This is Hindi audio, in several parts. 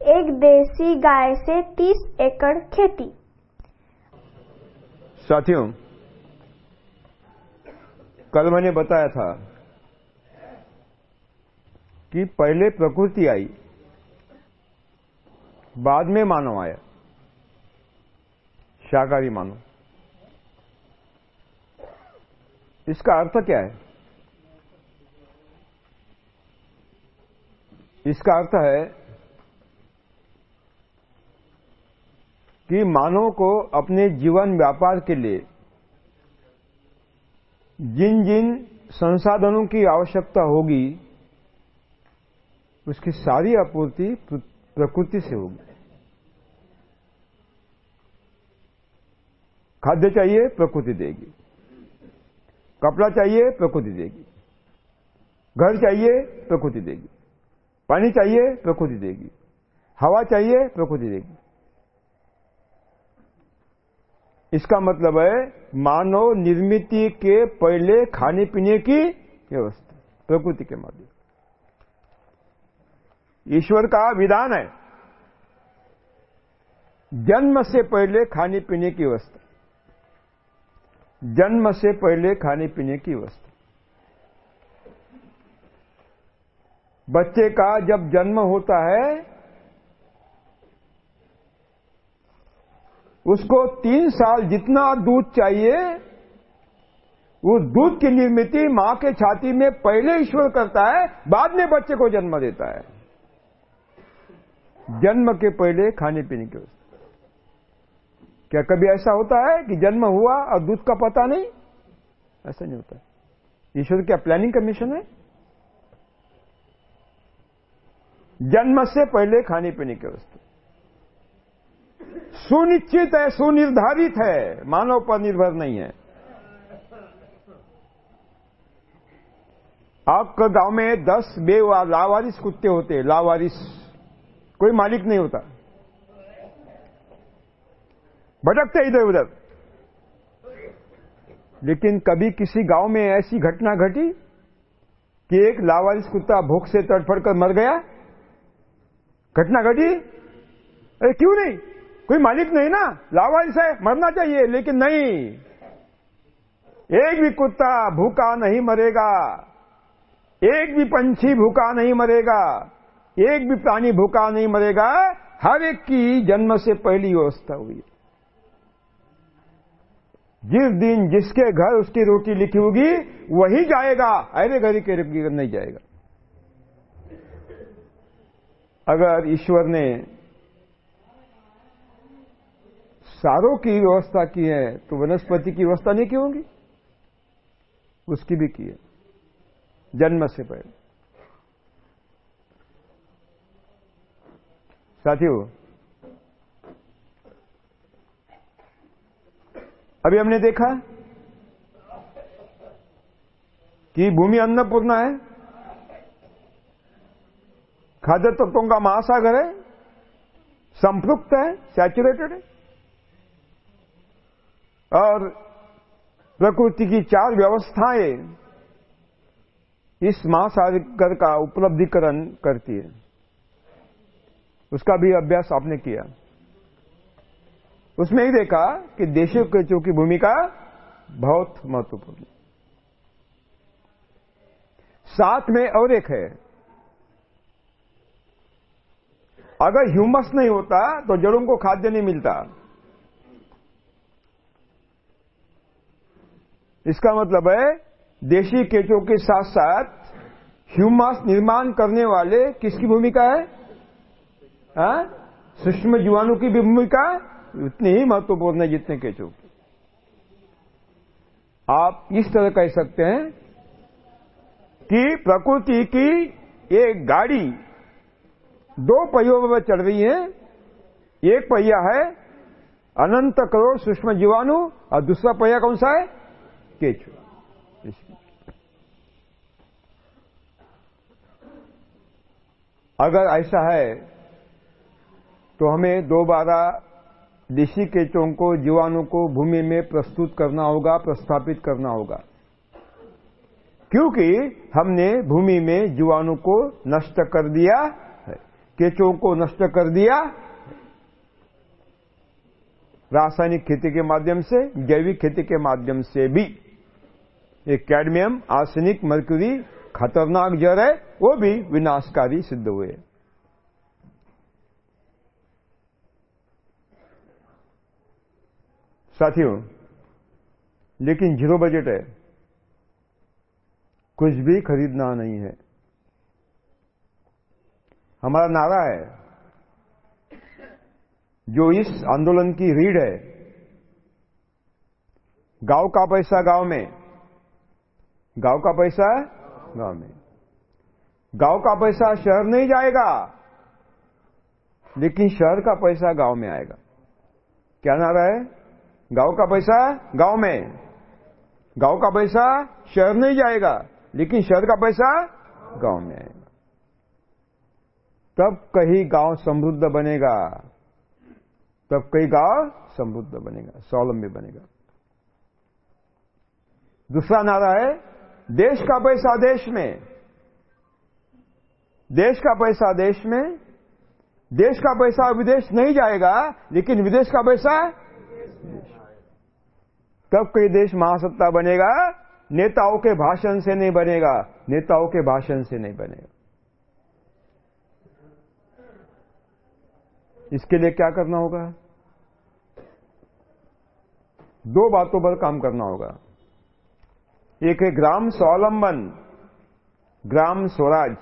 एक देसी गाय से तीस एकड़ खेती। साथियों, कल मैंने बताया था कि पहले प्रकृति आई, बाद में मानव आया। शाकाहारी मानव। इसका अर्थ क्या है? इसका अर्थ है कि मानव को अपने जीवन व्यापार के लिए जिन जिन संसाधनों की आवश्यकता होगी, उसकी सारी आपूर्ति प्रकृति से होगी। खाद्य चाहिए, प्रकृति देगी। कपड़ा चाहिए, प्रकृति देगी। घर चाहिए, प्रकृति देगी। पानी चाहिए, प्रकृति देगी। हवा चाहिए, प्रकृति देगी। इसका मतलब है मानव निर्मित के पहले खाने पीने की व्यवस्था, प्रकृति के माध्यम ईश्वर का विधान है। जन्म से पहले खाने पीने की व्यवस्था। जन्म से पहले खाने पीने की व्यवस्था। बच्चे का जब जन्म होता है उसको तीन साल जितना दूध चाहिए, उस दूध की निर्मित माँ के छाती में पहले ईश्वर करता है, बाद में बच्चे को जन्म देता है। जन्म के पहले खाने पीने की क्या कभी ऐसा होता है कि जन्म हुआ और दूध का पता नहीं? ऐसा नहीं होता। ईश्वर क्या प्लानिंग कमीशन है? जन्म से पहले खाने पीने की व्यवस्था सुनिश्चित है, सुनिर्धारित है। मानव पर निर्भर नहीं है। आपका गाँव में दस बे लावारिस कुत्ते होते हैं, लावारिस। कोई मालिक नहीं होता। भटकते इधर उधर लेकिन कभी किसी गाँव में ऐसी घटना घटी कि एक लावारिस कुत्ता भूख से तड़फड़ कर मर गया? घटना घटी? अरे क्यों नहीं? कोई मालिक नहीं ना लावारिस है मरना चाहिए, लेकिन नहीं। एक भी कुत्ता भूखा नहीं मरेगा, एक भी पंछी भूखा नहीं मरेगा, एक भी प्राणी भूखा नहीं मरेगा, हर एक की जन्म से पहली व्यवस्था हुई। जिस दिन जिसके घर उसकी रोटी लिखी होगी, वही जाएगा। अरे घर के नहीं जाएगा। अगर ईश्वर ने सारों की व्यवस्था की है तो वनस्पति की व्यवस्था नहीं की होगी? उसकी भी की है। जन्म से पहले। साथियों, अभी हमने देखा कि भूमि अन्नपूर्णा है। खाद्य तत्वों का महासागर है। संपृक्त है, सैचुरेटेड है। और प्रकृति की चार व्यवस्थाएँ इस महासागर का उपलब्धिकरण करती है। उसका भी अभ्यास आपने किया। उसमें ही देखा कि देशों के की भूमिका बहुत महत्वपूर्ण साथ में और एक है। अगर ह्यूमस नहीं होता तो जड़ों को खाद्य नहीं मिलता। इसका मतलब है, देशी केचों के साथ साथ ह्यूमस निर्माण करने वाले किसकी भूमिका है? हाँ? सूक्ष्म जीवाणु की भी भूमिका उतनी ही महत्वपूर्ण है जितने केचों की। आप इस तरह कह सकते हैं कि प्रकृति की एक गाड़ी, दो पहियों पर चढ़ रही है। एक पहिया है अनंत करोड़ सूक्ष्म जीवाणु और दूसरा पहिया कौन सा है? केचु अगर ऐसा है तो हमें दोबारा देशी केचों को, जीवाणु को भूमि में प्रस्तुत करना होगा, प्रस्थापित करना होगा। क्योंकि हमने भूमि में जीवाणु को नष्ट कर दिया है। केचों को नष्ट कर दिया रासायनिक खेती के माध्यम से, जैविक खेती के माध्यम से भी। एक कैडमियम, आर्सेनिक, मर्क्यूरी, खतरनाक जड़ है, वो भी विनाशकारी सिद्ध हुए। साथियों, लेकिन ज़ीरो बजट है। कुछ भी खरीदना नहीं है। हमारा नारा है, जो इस आंदोलन की रीढ़ है। गाँव का पैसा गाँव में। गाँव का पैसा गाँव में गाँव का पैसा शहर नहीं जाएगा, लेकिन शहर का पैसा गाँव में आएगा। क्या नारा है? गाँव का पैसा गाँव में। गाँव का पैसा शहर नहीं जाएगा, लेकिन शहर का पैसा गाँव में आएगा। तब कहीं गाँव समृद्ध बनेगा। तब कहीं गाँव समृद्ध बनेगा, स्वावलंबी बनेगा। दूसरा नारा है देश का पैसा देश में। देश का पैसा देश में। देश का पैसा विदेश नहीं जाएगा, लेकिन विदेश का पैसा तब कोई देश महासत्ता बनेगा? नेताओं के भाषण से नहीं बनेगा। नेताओं के भाषण से नहीं बनेगा। इसके लिए क्या करना होगा? दो बातों पर काम करना होगा। एक है ग्राम स्वावलंबन ग्राम स्वराज।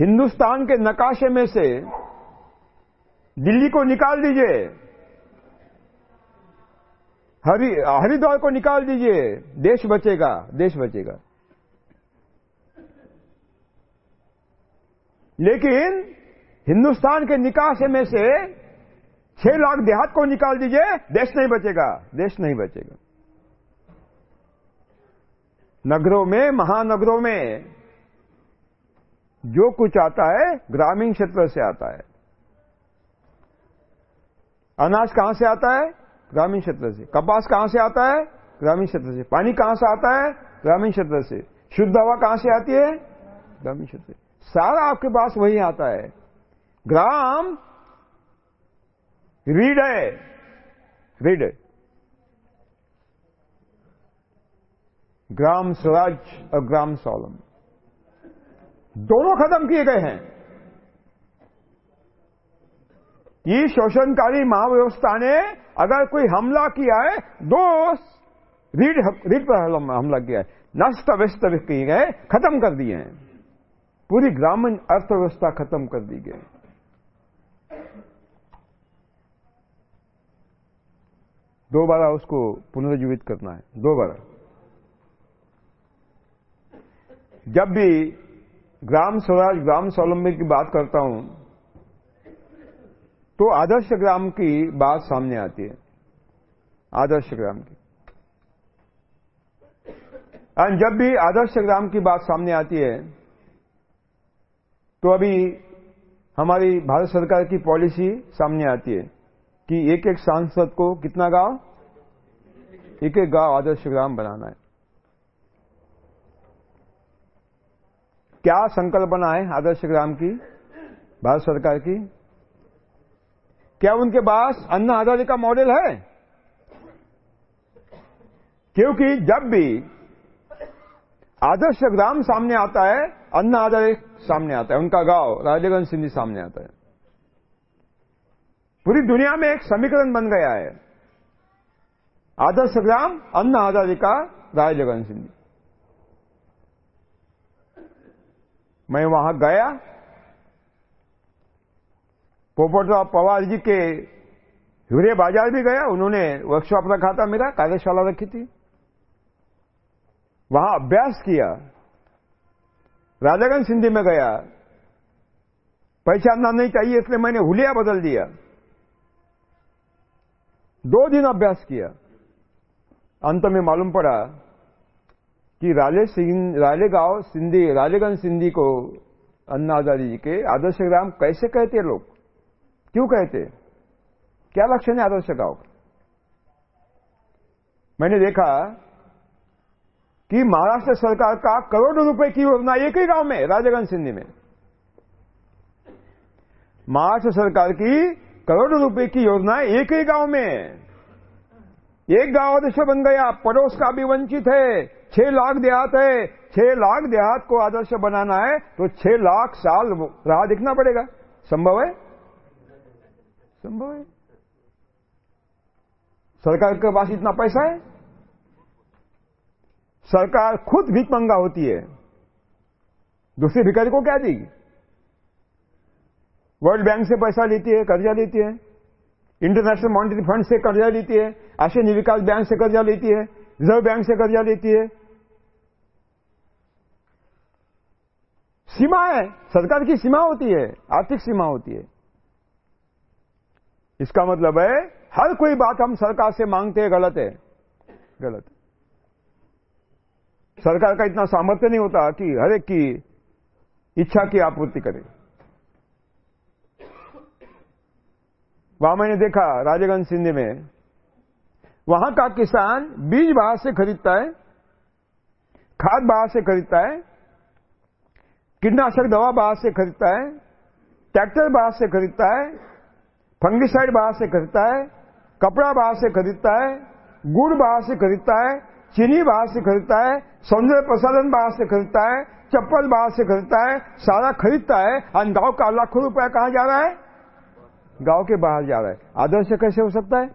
हिंदुस्तान के नकाशे में से दिल्ली को निकाल दीजिए। हरि, हरिद्वार को निकाल दीजिए। देश बचेगा देश बचेगा। लेकिन हिंदुस्तान के निकासे में से छह लाख देहात को निकाल दीजिए, देश नहीं बचेगा, देश नहीं बचेगा। नगरों में, महानगरों में जो कुछ आता है, ग्रामीण क्षेत्र से आता है। अनाज कहाँ से आता है? ग्रामीण क्षेत्र से। कपास कहाँ से आता है? ग्रामीण क्षेत्र से। पानी कहाँ से आता है? ग्रामीण क्षेत्र से। शुद्ध हवा कहाँ से आती है? ग्रामीण क्षेत्र से। सारा आपके पास वही आता है। ग्राम रीड है। रीड ग्राम स्वराज और ग्राम सोलम। दोनों खत्म किए गए हैं। ये शोषणकारी महाव्यवस्था ने अगर कोई हमला किया है, दो रीड रीड पर हमला किया है, नष्ट व्यस्त किए गए, खत्म कर दिए हैं। पूरी ग्रामीण अर्थव्यवस्था खत्म कर दी गई। दोबारा उसको पुनर्जीवित करना है। दोबारा जब भी ग्राम स्वराज ग्राम स्वावलंबी की बात करता हूँ तो आदर्श ग्राम की बात सामने आती है। आदर्श ग्राम की। और जब भी आदर्श ग्राम की बात सामने आती है तो अभी हमारी भारत सरकार की पॉलिसी सामने आती है कि एक एक सांसद को कितना गाँव, एक एक गाँव आदर्श ग्राम बनाना है। क्या संकल्पना है आदर्श ग्राम की, भारत सरकार की? क्या उनके पास अन्न आज़ादी का मॉडल है? क्योंकि जब भी आदर्श ग्राम सामने आता है, अन्न आज़ादी सामने आता है, उनका गाँव, राजेगंज सिंधी सामने आता है। पूरी दुनिया में एक समीकरण बन गया है। आदर्श ग्राम, अन्न आज़ादी का, राजगंज सिंधी। मैं वहाँ गया। पोपट साहब पवार जी के हीरे बाज़ार भी गया। उन्होंने वर्कशॉप रखा था मेरा, कार्यशाला रखी थी। वहाँ अभ्यास किया। राजागंज सिंधी में गया। पहचानना नहीं चाहिए, इसलिए मैंने हुलिया बदल दिया। दो दिन अभ्यास किया। अंत में मालूम पड़ा कि राले सिंह राले गाँव सिंधी रालेगंज सिंधी को अन्ना हजारी जी के आदर्श ग्राम कैसे कहते लोग? क्यों कहते? क्या लक्षण है आदर्श गाँव का? मैंने देखा कि महाराष्ट्र सरकार का करोड़ों रुपए की योजना एक ही गाँव में राजेगंज सिंधी में। महाराष्ट्र सरकार की करोड़ों रुपए की योजना एक ही गाँव में। एक गाँव आदर्श बन गया, पड़ोस का भी वंचित है। छह लाख देहात है, छह लाख देहात को आदर्श बनाना है तो छह लाख साल राह दिखना पड़ेगा। संभव है? संभव है। सरकार के पास इतना पैसा है? सरकार खुद भीख मंगा होती है। दूसरे भिखारी को क्या देगी? वर्ल्ड बैंक से पैसा लेती है, कर्जा लेती है। इंटरनेशनल मॉनिटरी फंड से कर्जा लेती है। आशियानी विकास बैंक से कर्जा लेती है। रिज़र्व बैंक से कर्जा लेती है। सीमा है, सरकार की सीमा होती है, आर्थिक सीमा होती है। इसका मतलब है, हर कोई बात हम सरकार से मांगते हैं, गलत है। गलत। सरकार का इतना सामर्थ्य नहीं होता कि हर एक की इच्छा की आपूर्ति करे। वहाँ मैंने देखा, राजेगंज सिंधी में वहाँ का किसान बीज बाहर से खरीदता है खाद बाहर से खरीदता है कीटनाशक दवा बाहर से खरीदता है ट्रैक्टर बाहर से खरीदता है फंगिसाइड बाहर से खरीदता है कपड़ा बाहर से खरीदता है गुड़ बाहर से खरीदता है चीनी बाहर से खरीदता है सौंदर्य प्रसाधन बाहर से खरीदता है चप्पल बाहर से खरीदता है सारा खरीदता है और गाँव का लाखों रुपया कहाँ जा रहा है गाँव के बाहर जा रहा है आदर्श कैसे हो सकता है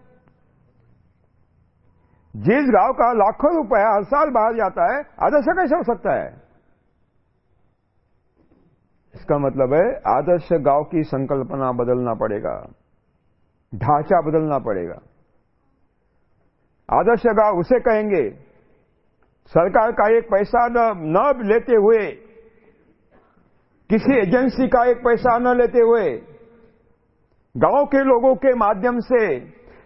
जिस गाँव का लाखों रुपया हर साल बाहर जाता है आदर्श कैसे हो सकता है। इसका मतलब है आदर्श गाँव की संकल्पना बदलना पड़ेगा ढांचा बदलना पड़ेगा। आदर्श गाँव उसे कहेंगे सरकार का एक पैसा न, न लेते हुए किसी एजेंसी का एक पैसा न लेते हुए गाँव के लोगों के माध्यम से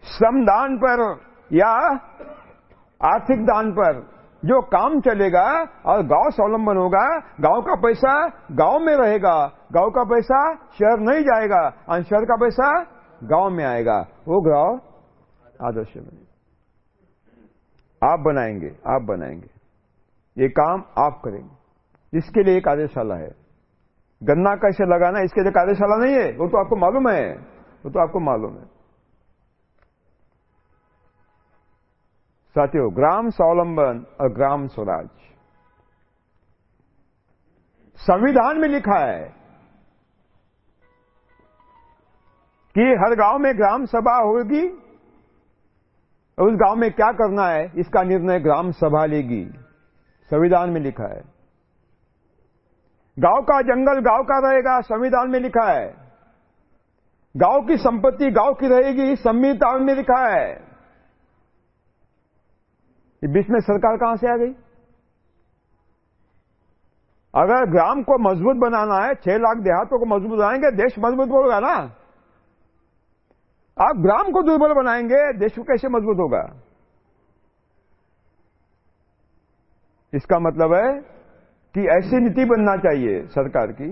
श्रमदान पर या आर्थिक दान पर जो काम चलेगा और गाँव स्वावलंबन होगा, गाँव का पैसा गाँव में रहेगा, गाँव का पैसा शहर नहीं जाएगा, और शहर का पैसा गाँव में आएगा। वो गाँव आदर्श बने आप बनाएँगे आप बनाएँगे। ये काम आप करेंगे। इसके लिए एक कार्यशाला है। गन्ना कैसे लगाना इसके लिए कार्यशाला नहीं है। वो तो आपको मालूम है। वो तो आपको मालूम है। साथियों, ग्राम स्वावलंबन और ग्राम स्वराज संविधान में लिखा है कि हर गाँव में ग्राम सभा होगी उस गाँव में क्या करना है, इसका निर्णय ग्राम सभा लेगी। संविधान में लिखा है। गाँव का जंगल गाँव का रहेगा, संविधान में लिखा है। गाँव की संपत्ति गाँव की रहेगी, संविधान में लिखा है। बीच में सरकार कहाँ से आ गई? अगर ग्राम को मज़बूत बनाना है, छह लाख देहातों को मज़बूत बनाएँगे, देश मज़बूत होगा ना? आप ग्राम को दुर्बल बनाएँगे, देश को कैसे मज़बूत होगा? इसका मतलब है कि ऐसी नीति बनना चाहिए सरकार की,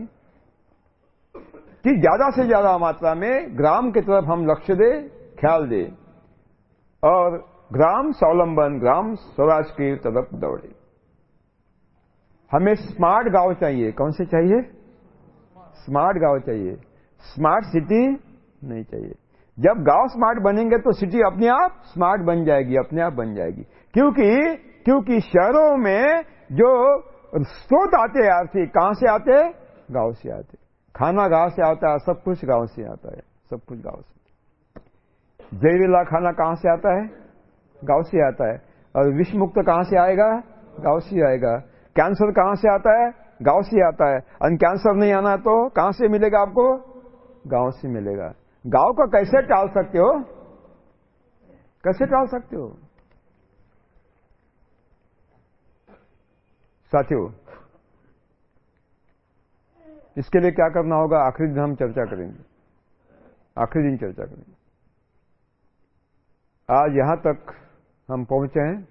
कि ज़्यादा से ज़्यादा मात्रा में ग्राम की तरफ़ हम लक्ष्य दे, ख्याल दे, और ग्राम स्वावलंबन, ग्राम स्वराज की तरफ़ दौड़े। हमें स्मार्ट गाँव चाहिए। कौन से चाहिए? स्मार्ट गाँव चाहिए। स्मार्ट सिटी नहीं चाहिए। जब गाँव स्मार्ट बनेंगे तो सिटी अपने आप स्मार्ट बन जाएगी, अपने आप बन जाएगी। क्योंकि क्योंकि शहरों में जो स्रोत आते हैं आर्थिक, कहाँ से आते हैं? गाँव से आते खाना गाँव से आता है, सब कुछ गाँव से आता है। सब कुछ गाँव से। जहरीला खाना कहाँ से आता है? गाँव से आता है। और विष मुक्त कहाँ से आएगा? गाँव से आएगा। कैंसर कहाँ से आता है? गाँव से आता है। और कैंसर नहीं आना तो कहाँ से मिलेगा आपको? गाँव से मिलेगा। गाँव को कैसे टाल सकते हो? कैसे टाल सकते हो? साथियों, इसके लिए क्या करना होगा? आखिरी दिन हम चर्चा करेंगे। आखिरी दिन चर्चा करेंगे। आज यहाँ तक हम पहुँचे हैं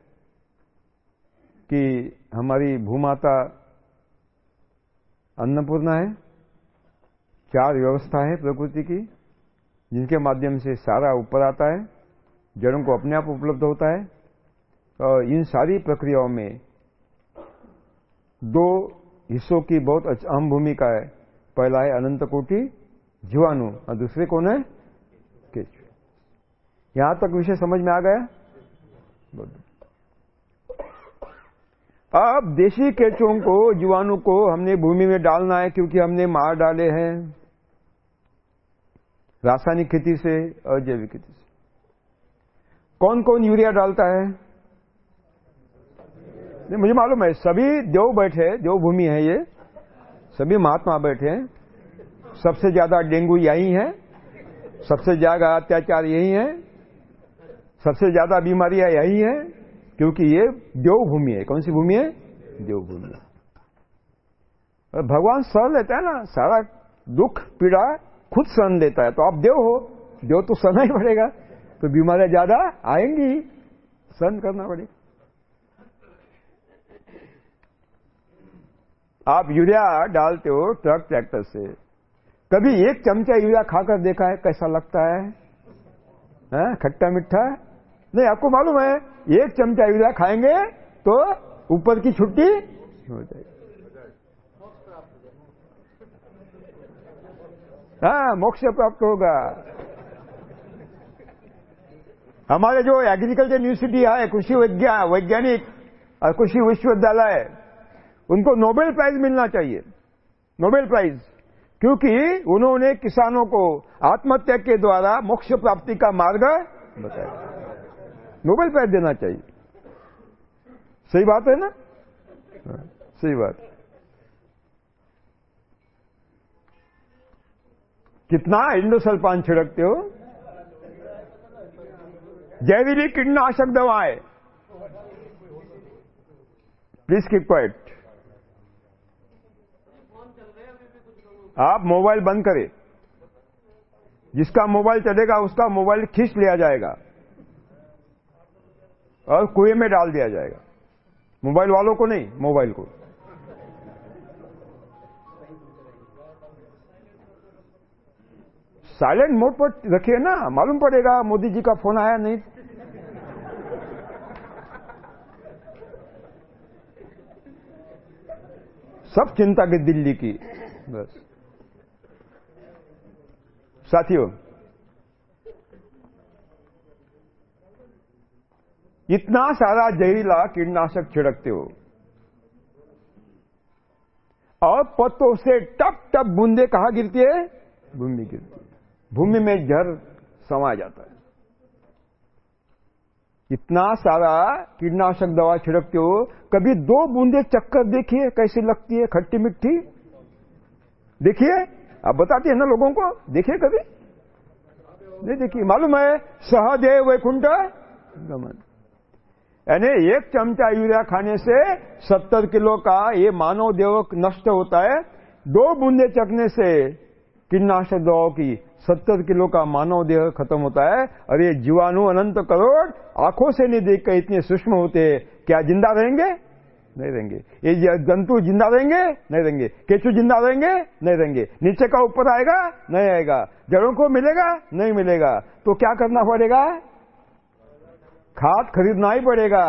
कि हमारी भूमाता अन्नपूर्णा है, चार व्यवस्था है प्रकृति की, जिनके माध्यम से सारा ऊपर आता है, जड़ों को अपने आप उपलब्ध होता है, और इन सारी प्रक्रियाओं में दो हिस्सों की बहुत अहम भूमिका है। पहला है अनंत कोटि, जीवाणु, और दूसरे कौन है? केचु यहाँ तक विषय समझ में आ गया? अब देशी केचुओं को, जीवाणु को हमने भूमि में डालना है क्योंकि हमने मार डाले हैं। रासायनिक खेती से और जैविक खेती से। कौन कौन यूरिया डालता है? नहीं, मुझे मालूम है, सभी देव बैठे, देव भूमि है ये। सभी महात्मा बैठे हैं। सबसे ज़्यादा डेंगू यही है। सबसे ज़्यादा अत्याचार यही है। सबसे ज़्यादा बीमारियाँ यही है क्योंकि ये देव भूमि है। कौन सी भूमि है? देव भूमि और भगवान सहन लेता है ना सारा दुख पीड़ा खुद सहन लेता है। तो आप देव हो देव तो सहना ही पड़ेगा। तो बीमारियाँ ज़्यादा आएँगी सहन करना पड़ेगा। आप यूरिया डालते हो ट्रक ट्रैक्टर से। कभी एक चमचा यूरिया खाकर देखा है कैसा लगता है, है? खट्टा मिठा? नहीं, आपको मालूम है, एक चमचा यूरिया खाएँगे तो ऊपर की छुट्टी हो जाएगी। हाँ मोक्ष प्राप्त होगा। हमारे जो एग्रीकल्चर यूनिवर्सिटी है, कृषि वैज्ञानिक और कृषि विश्वविद्यालय, उनको नोबेल प्राइज मिलना चाहिए। नोबेल प्राइज क्योंकि उन्होंने किसानों को आत्महत्या के द्वारा मोक्ष प्राप्ति का मार्ग बताया। नोबेल प्राइज देना चाहिए। सही बात है ना? हाँ, सही बात। कितना इंडोसल्फान छिड़कते हो? जैविक कीटनाशक दवाएँ। प्लीज़ कीप क्वाइट आप मोबाइल बंद करें। जिसका मोबाइल चलेगा उसका मोबाइल खींच लिया जाएगा। और कुएँ में डाल दिया जाएगा। मोबाइल वालों को नहीं, मोबाइल को। साइलेंट मोड पर रखिए ना, मालूम पड़ेगा मोदी जी का फ़ोन आया नहीं। सब चिंता की दिल्ली की, बस। साथियों इतना सारा जहरीला कीटनाशक छिड़कते हो। और पत्तों से टप टप बूंदे कहाँ गिरती है? भूमि गिरती है। भूमि में जहर समा जाता है। इतना सारा कीटनाशक दवा छिड़कते हो, कभी दो बूंदे चक्कर देखिए कैसी लगती है, खट्टी मिट्टी? देखिए, आप बताते हैं ना लोगों को, देखिए कभी? नहीं देखिए, मालूम है, सहदेव वैकुंठ गमन। यानी एक चमचा यूरिया खाने से सत्तर किलो का ये मानव देव नष्ट होता है। दो बूंदे चखने से कीटनाशक दवाओं की सत्तर किलो का मानव देह खत्म होता है और ये जीवाणु अनंत करोड़ आँखों से नहीं देख कर इतने सूक्ष्म होते क्या ज़िंदा रहेंगे? नहीं रहेंगे। ये जंतु ज़िंदा रहेंगे? नहीं रहेंगे। केचु ज़िंदा रहेंगे? नहीं रहेंगे। नीचे का ऊपर आएगा? नहीं आएगा। जड़ों को मिलेगा? नहीं मिलेगा। तो क्या करना पड़ेगा? खाद खरीदना ही पड़ेगा,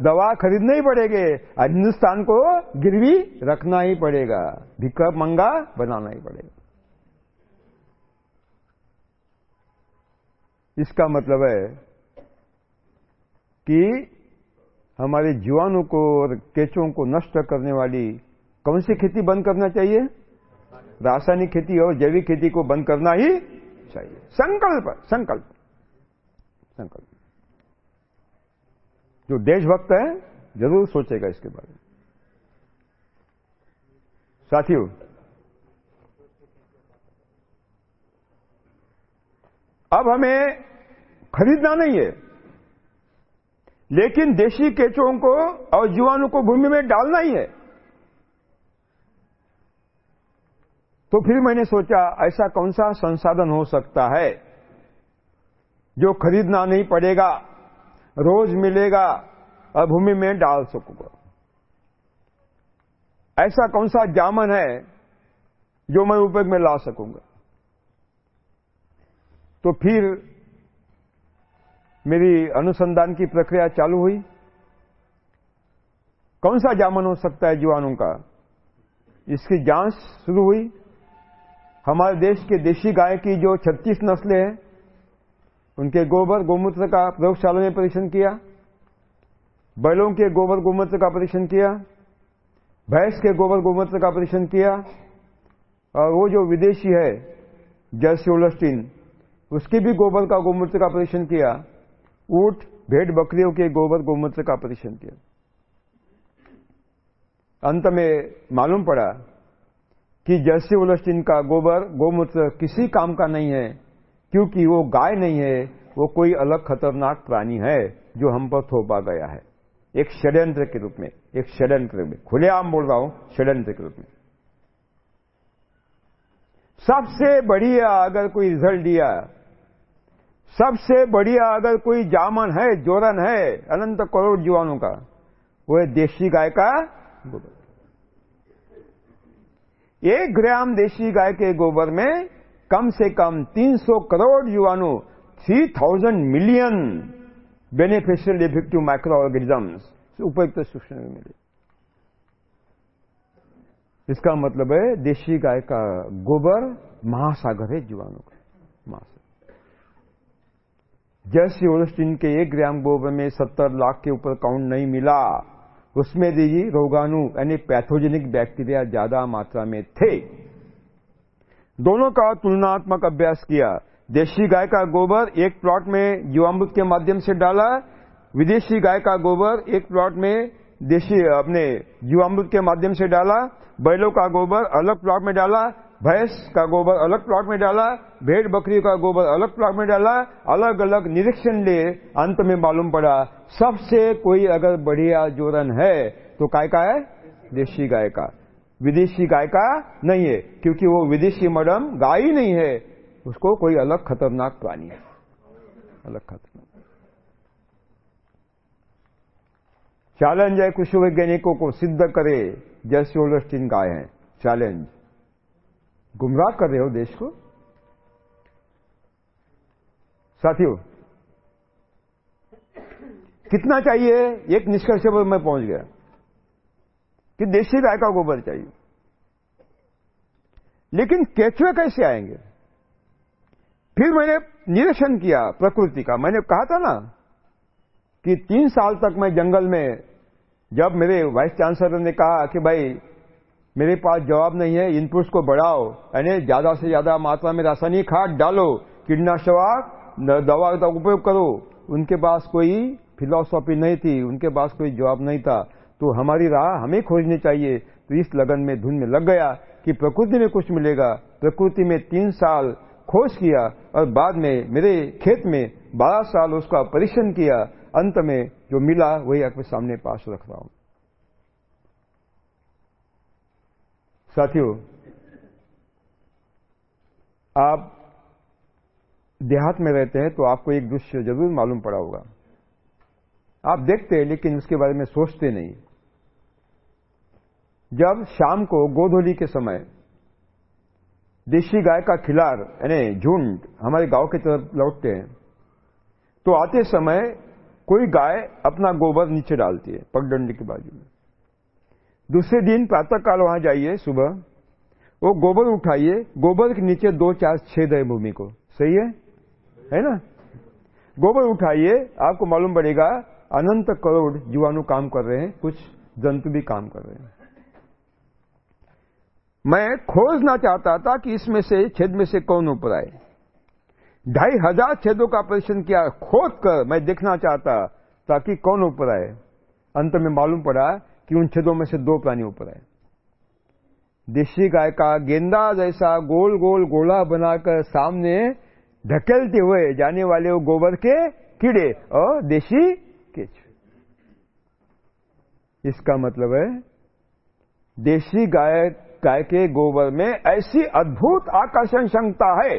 दवा खरीदना ही पड़ेगी, हिंदुस्तान को गिरवी रखना ही पड़ेगा भिक्का मंगा बनाना ही पड़ेगा। इसका मतलब है कि हमारे जीवाणु को और केचों को नष्ट करने वाली कौन सी खेती बंद करना चाहिए? रासायनिक खेती और जैविक खेती को बंद करना ही चाहिए। संकल्प संकल्प संकल्प। जो देशभक्त है, ज़रूर सोचेगा इसके बारे में। साथियों, अब हमें खरीदना नहीं है, लेकिन देशी केचों को और जीवाणु को भूमि में डालना ही है। तो फिर मैंने सोचा, ऐसा कौन सा संसाधन हो सकता है जो खरीदना नहीं पड़ेगा? रोज मिलेगा और भूमि में डाल सकूँगा। ऐसा कौन सा जामन है जो मैं उपयोग में ला सकूँगा? तो फिर मेरी अनुसंधान की प्रक्रिया चालू हुई। कौन सा जामन हो सकता है जीवाणु का? इसकी जाँच शुरू हुई। हमारे देश के देशी गाय की जो 36 नस्लें हैं उनके गोबर गोमूत्र का प्रयोगशाला में परीक्षण किया, बैलों के गोबर गोमूत्र का परीक्षण किया, भैंस के गोबर गोमूत्र का परीक्षण किया, और वो जो विदेशी है जर्सी ओलस्टीन उसके भी गोबर का गोमूत्र का परीक्षण किया, ऊट, भेड़ बकरियों के गोबर गोमूत्र का परीक्षण किया। अंत में मालूम पड़ा कि जर्सी ओलस्टीन का गोबर गोमूत्र किसी काम का नहीं है क्योंकि वो गाय नहीं है, वो कोई अलग खतरनाक प्राणी है जो हम पर थोपा गया है। एक षड्यंत्र के रूप में, एक षड्यंत्र में। खुलेआम बोल रहा हूँ, षड्यंत्र के रूप में। सबसे बढ़िया अगर कोई रिज़ल्ट दिया, सबसे बढ़िया अगर कोई जामन है, जोरन है, अनंत करोड़ जीवाणु का, वो है देशी गाय का गोबर। एक ग्राम देशी गाय के गोबर में कम से कम 300 करोड़ जीवाणु 3000 million beneficial effective micro organisms उपयुक्त सूक्ष्म मिले। इसका मतलब है देशी गाय का गोबर महासागर है जीवाणु का, महासागर। जैसे ओलस्टीन के एक ग्राम गोबर में 70 लाख के ऊपर काउंट नहीं मिला, उसमें भी रोगाणु यानी पैथोजेनिक बैक्टीरिया ज़्यादा मात्रा में थे। दोनों का तुलनात्मक अभ्यास किया। देशी गाय का गोबर एक प्लॉट में जीवामृत के माध्यम से डाला। विदेशी गाय का गोबर एक प्लॉट में देशी, अपने जीवामृत के माध्यम से डाला। बैलों का गोबर अलग प्लॉट में डाला। भैंस का गोबर अलग प्लॉट में डाला। भेड़ बकरी का गोबर अलग प्लॉट में डाला। अलग अलग निरीक्षण ले अंत में मालूम पड़ा, सबसे कोई अगर बढ़िया जोरन है तो काय का है? देशी गाय का। विदेशी गाय का नहीं है, क्योंकि वो विदेशी मडम गाय ही नहीं है। उसको कोई अलग खतरनाक प्राणी है। अलग खतरनाक। चैलेंज है कृषि वैज्ञानिकों को सिद्ध करे, जैसे ओलस्टीन गाय है। चैलेंज गुमराह कर रहे हो देश को? साथियों, कितना चाहिए? एक निष्कर्ष पर मैं पहुँच गया। कि देशी गाय का गोबर चाहिए। लेकिन केचुए कैसे आएँगे? फिर मैंने निरीक्षण किया प्रकृति का। मैंने कहा था ना कि तीन साल तक मैं जंगल में, जब मेरे वाइस चांसलर ने कहा कि भाई, मेरे पास जवाब नहीं है, इनपुट्स को बढ़ाओ, यानी ज़्यादा से ज़्यादा मात्रा में रासायनिक खाद डालो, कीटनाशक दवा का उपयोग करो। उनके पास कोई फिलोसॉफी नहीं थी, उनके पास कोई जवाब नहीं था। तो हमारी राह हमें खोजनी चाहिए। तो इस लगन में धुन में लग गया कि प्रकृति में कुछ मिलेगा। प्रकृति में तीन साल खोज किया और बाद में मेरे खेत में बारह साल उसका परीक्षण किया। अंत में जो मिला वही आपके सामने पास रख रहा हूँ। साथियों, आप देहात में रहते हैं तो आपको एक दृश्य ज़रूर मालूम पड़ा होगा। आप देखते हैं लेकिन उसके बारे में सोचते नहीं। जब शाम को गोधोली के समय देशी गाय का खिलार, यानी झुंड, हमारे गाँव की तरफ़ लौटते हैं तो आते समय कोई गाय अपना गोबर नीचे डालती है, पगडंडी के बाजू में। दूसरे दिन प्रातःकाल वहाँ जाइए, सुबह, वो गोबर उठाइए, गोबर के नीचे दो चार छेद है भूमि को। सही है? है ना? गोबर उठाइए, आपको मालूम पड़ेगा, अनंत करोड़ जीवाणु काम कर रहे हैं, कुछ जंतु भी काम कर रहे हैं। मैं खोजना चाहता था कि इसमें से, छेद में से कौन ऊपर आए। ढाई हज़ार छेदों का परीक्षण किया खोद कर मैं देखना चाहता ताकि कौन ऊपर आए। अंत में मालूम पड़ा कि उन छेदों में से दो प्राणी ऊपर आए। देशी गाय का गेंदा जैसा गोल गोल गोला बनाकर सामने ढकेलते हुए जाने वाले वो गोबर के कीड़े और देशी केचुए इसका मतलब है, देशी गाय गाय के गोबर में ऐसी अद्भुत आकर्षण क्षमता है।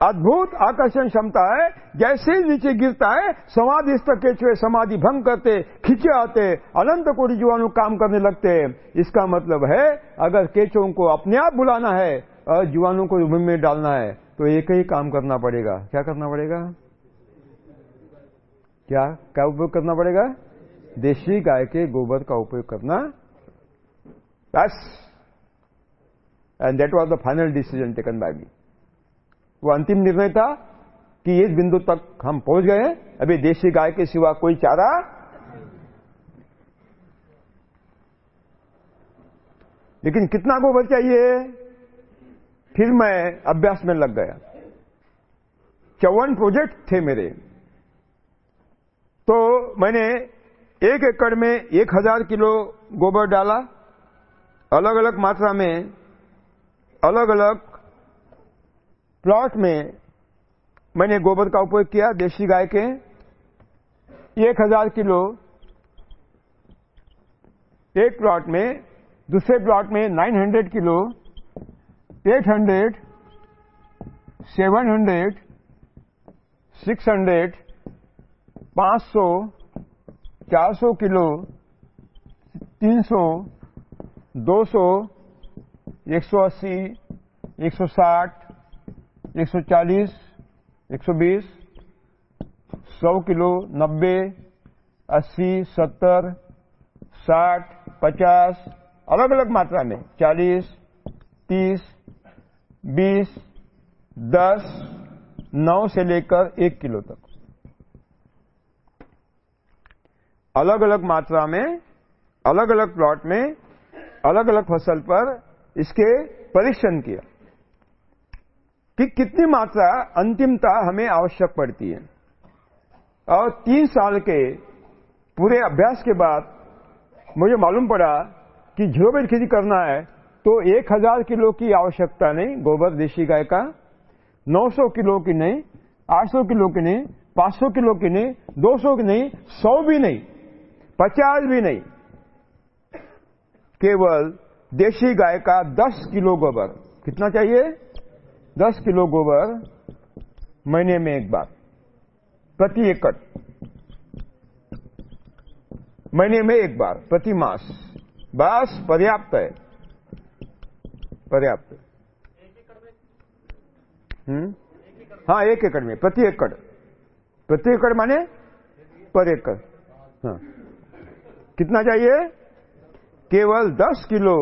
अद्भुत आकर्षण क्षमता है, जैसे नीचे गिरता है समाधिस्थ केचुए समाधि भंग करते, खींचे आते, अनंत कोटि जीवाणु काम करने लगते। हैं इसका मतलब है, अगर केचुओं को अपने आप बुलाना है और जीवाणु को भूमि में डालना है तो एक ही काम करना पड़ेगा। क्या करना पड़ेगा? क्या? क्या उपयोग करना पड़ेगा? देशी गाय के गोबर का उपयोग करना बस and that was the final decision taken by me वो अंतिम निर्णय था कि इस बिंदु तक हम पहुँच गए अभी देशी गाय के सिवा कोई चारा लेकिन कितना गोबर चाहिए? फिर मैं अभ्यास में लग गया। चौवन प्रोजेक्ट थे मेरे। तो मैंने एक एकड़ में एक हज़ार किलो गोबर डाला। अलग अलग मात्रा में अलग अलग प्लॉट में मैंने गोबर का उपयोग किया देशी गाय के एक हज़ार किलो एक प्लॉट में, दूसरे प्लॉट में 900 किलो 800 700 600 500 400 किलो 300 200 180 160 140 120 100 किलो 90 अस्सी, सत्तर, साठ, पचास अलग अलग मात्रा में, चालीस, तीस, बीस, दस, नौ से लेकर एक किलो तक। अलग अलग मात्रा में अलग अलग प्लॉट में अलग अलग फ़सल पर इसके परीक्षण किया कि कितनी मात्रा अंतिमता हमें आवश्यक पड़ती है। और तीन साल के पूरे अभ्यास के बाद मुझे मालूम पड़ा कि ज़ीरो बेड खेती करना है तो एक हज़ार किलो की आवश्यकता नहीं, गोबर, देशी गाय का 900 किलो की नहीं 800 किलो की नहीं 500 किलो की नहीं 200 की नहीं 100 भी नहीं 50 भी नहीं। केवल देशी गाय का 10 किलो गोबर। कितना चाहिए? 10 किलो गोबर महीने में एक बार, प्रति एकड़। महीने में एक बार, प्रति मास। बस, पर्याप्त है। पर्याप्त हम्म? हाँ एक एकड़ में, प्रति एकड़। प्रति एकड़ माने, पर एकड़। हाँ। कितना चाहिए? केवल 10 किलो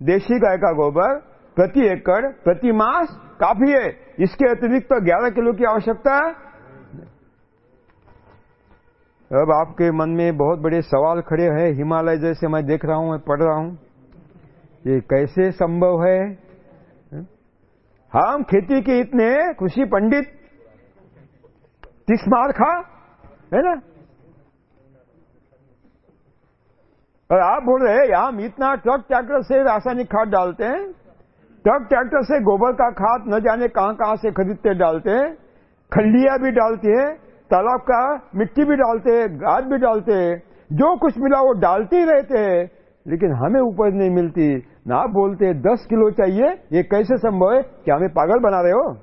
देशी गाय का गोबर प्रति एकड़, प्रति मास काफ़ी है। इसके अतिरिक्त तो 11 किलो की आवश्यकता है। अब आपके मन में बहुत बड़े सवाल खड़े हैं। हिमालय जैसे मैं देख रहा हूँ, मैं पढ़ रहा हूँ। ये कैसे संभव है? हम खेती के इतने कृषि पंडित तीस मार खा है ना? और आप बोल रहे हैं हम इतना ट्रक ट्रैक्टर से रासायनिक खाद डालते हैं। ट्रक ट्रैक्टर से गोबर का खाद न जाने कहाँ कहाँ से खरीदते डालते हैं। खलिया भी डालती है, तालाब का मिट्टी भी डालते हैं, घास भी डालते हैं। जो कुछ मिला वो डालते ही रहते हैं। लेकिन हमें उपज नहीं मिलती। ना आप बोलते हैं, दस किलो चाहिए, ये कैसे संभव है? क्या हमें पागल बना रहे हो?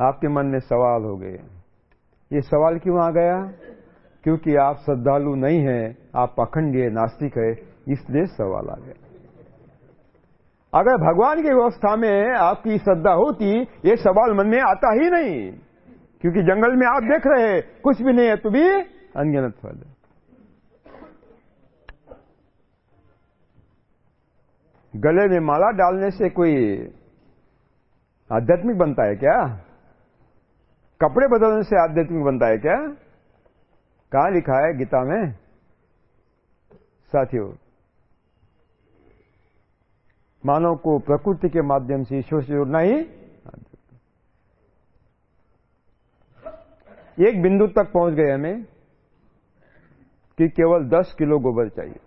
आपके मन में सवाल हो गए। ये सवाल क्यों आ गया? क्योंकि आप श्रद्धालु नहीं हैं, आप पखंडीय नास्तिक है, इसलिए सवाल आ गया। अगर भगवान की व्यवस्था में आपकी श्रद्धा होती, ये सवाल मन में आता ही नहीं। क्योंकि जंगल में आप देख रहे हैं, कुछ भी नहीं है तो भी अनगिनत फल गले में माला डालने से कोई आध्यात्मिक बनता है क्या? कपड़े बदलने से आध्यात्मिक बनता है क्या? कहा लिखा है गीता में? साथियों, मानव को प्रकृति के माध्यम से ईश्वर से जुड़ना ही एक बिंदु तक पहुँच गए हमें कि केवल 10 किलो गोबर चाहिए।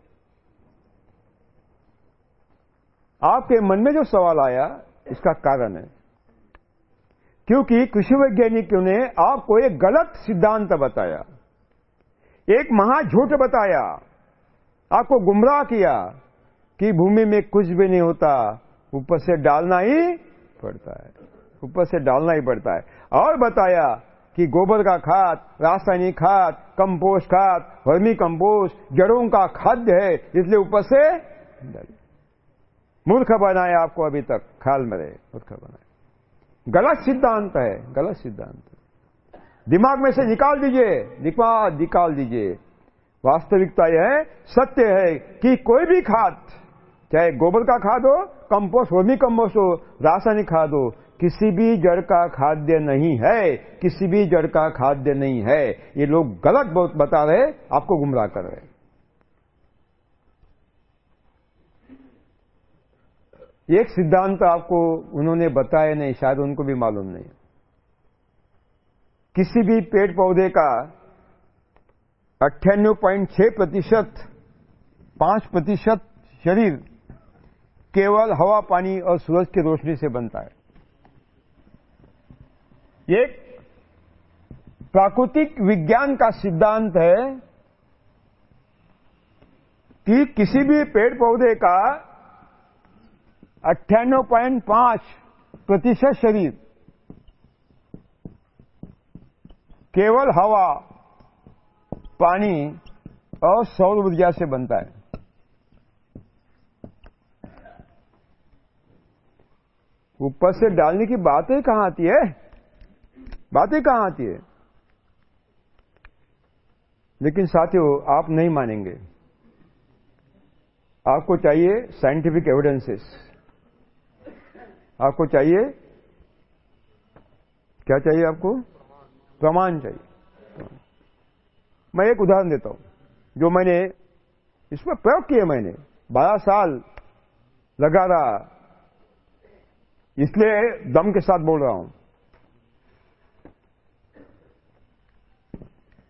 आपके मन में जो सवाल आया, इसका कारण है। क्योंकि कृषि वैज्ञानिकों ने आपको एक गलत सिद्धांत बताया। एक महा झूठ बताया, आपको गुमराह किया कि भूमि में कुछ भी नहीं होता, ऊपर से डालना ही पड़ता है। ऊपर से डालना ही पड़ता है। और बताया कि गोबर का खाद, रासायनिक खाद, कंपोस्ट खाद, वर्मी कंपोस्ट, जड़ों का खाद्य है, इसलिए ऊपर से मूर्ख बनाया आपको अभी तक, ख्याल में रहे, मूर्ख बनाए। गलत सिद्धांत है, गलत सिद्धांत दिमाग में से निकाल दीजिए। निकाल निकाल दीजिए। वास्तविकता यह है, सत्य है कि कोई भी खाद, चाहे गोबर का खाद हो, कंपोस्ट वर्मी कंपोस्ट हो, रासायनिक खाद हो, किसी भी जड़ का खाद्य नहीं है, किसी भी जड़ का खाद्य नहीं है। ये लोग गलत बहुत बता रहे आपको गुमराह कर रहे एक सिद्धांत आपको उन्होंने बताया नहीं, शायद उनको भी मालूम नहीं। किसी भी पेड़ पौधे का अट्ठानवे पॉइंट छह प्रतिशत, पाँच प्रतिशत शरीर केवल हवा, पानी और सूरज की रोशनी से बनता है। एक प्राकृतिक विज्ञान का सिद्धांत है कि किसी भी पेड़ पौधे का अट्ठानवे पॉइंट पाँच प्रतिशत शरीर केवल हवा, पानी और सौर ऊर्जा से बनता है। ऊपर से डालने की बातें कहाँ आती है? बातें कहाँ आती है? लेकिन साथियों, आप नहीं मानेंगे। आपको चाहिए साइंटिफिक एविडेंसेस आपको चाहिए? क्या चाहिए आपको? प्रमाण चाहिए। मैं एक उदाहरण देता हूँ, जो मैंने इसमें प्रयोग किए मैंने, बारह साल लगा रहा इसलिए दम के साथ बोल रहा हूँ।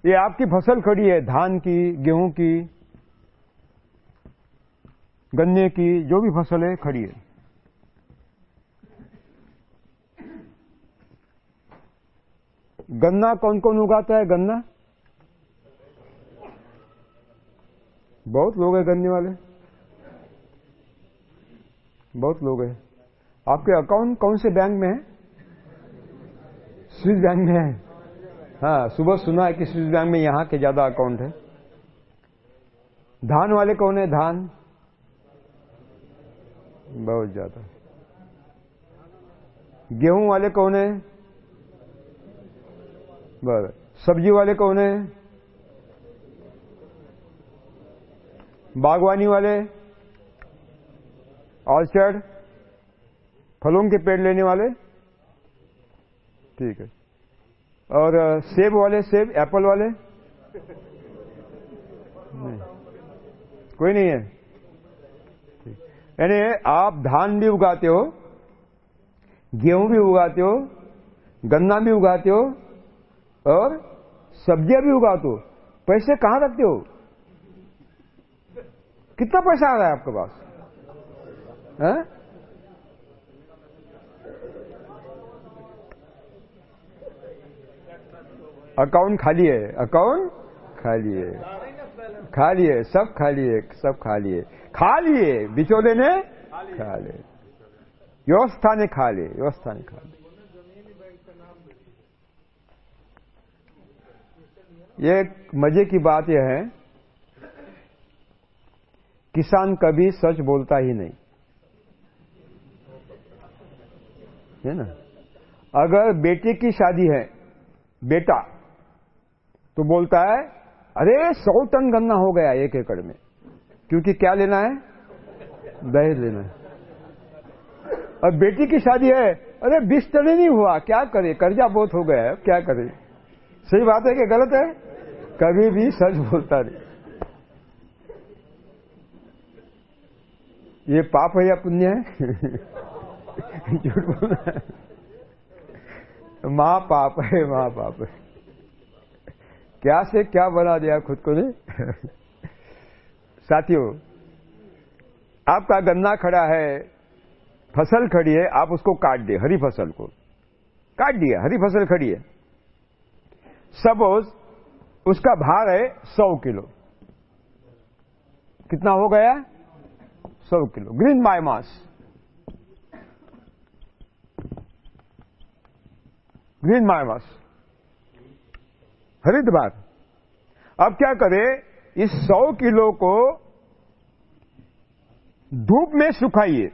ये आपकी फ़सल खड़ी है, धान की, गेहूँ की, गन्ने की, जो भी फ़सल है, खड़ी है। गन्ना कौन कौन उगाता है गन्ना? बहुत लोग हैं गन्ने वाले। बहुत लोग हैं। आपके अकाउंट कौन से बैंक में है? स्विस बैंक में है। हाँ सुबह सुना है कि स्विस बैंक में यहाँ के ज़्यादा अकाउंट है। धान वाले कौन है? धान। बहुत ज़्यादा। गेहूँ वाले कौन है? बर। सब्ज़ी वाले कौन है? बागवानी वाले? ऑर्चर्ड? फलों के पेड़ लेने वाले? ठीक है। और सेब वाले, सेब, एप्पल वाले? नहीं। कोई नहीं है। यानी आप धान भी उगाते हो, गेहूँ भी उगाते हो, गन्ना भी उगाते हो और सब्ज़ियाँ भी उगाते हो पैसे कहाँ रखते हो? कितना पैसा आ रहा है आपके पास? है? अकाउंट खाली है। अकाउंट खाली है। खाली है। सब खाली है। सब खाली है। खाली है। बिचौले ने खा ले व्यवस्था ने खा ले व्यवस्था ने खा ले ये मज़े की बात यह है, किसान कभी सच बोलता ही नहीं। है ना? अगर बेटे की शादी है, बेटा तो बोलता है, अरे, सौ टन गन्ना हो गया एक एकड़ में। क्योंकि क्या लेना है? दहेज लेना है। और बेटी की शादी है, अरे, बीस टन नहीं हुआ, क्या करे? कर्जा बहुत हो गया है क्या करे? सही बात है कि गलत है? कभी भी सच बोलता नहीं। ये पाप है या पुण्य है? झूठ बोलना है। माँ पाप है माँ पाप है। क्या से क्या बना दिया खुद को ने साथियों, आपका गन्ना खड़ा है, फ़सल खड़ी है, आप उसको काट दे हरी फ़सल को। काट दिया, हरी फ़सल खड़ी है। सपोज़ उसका भार है सौ किलो। कितना हो गया? सौ kilo. Green biomass green biomass हरित बार। अब क्या करें? इस सौ किलो को धूप में सुखाइए।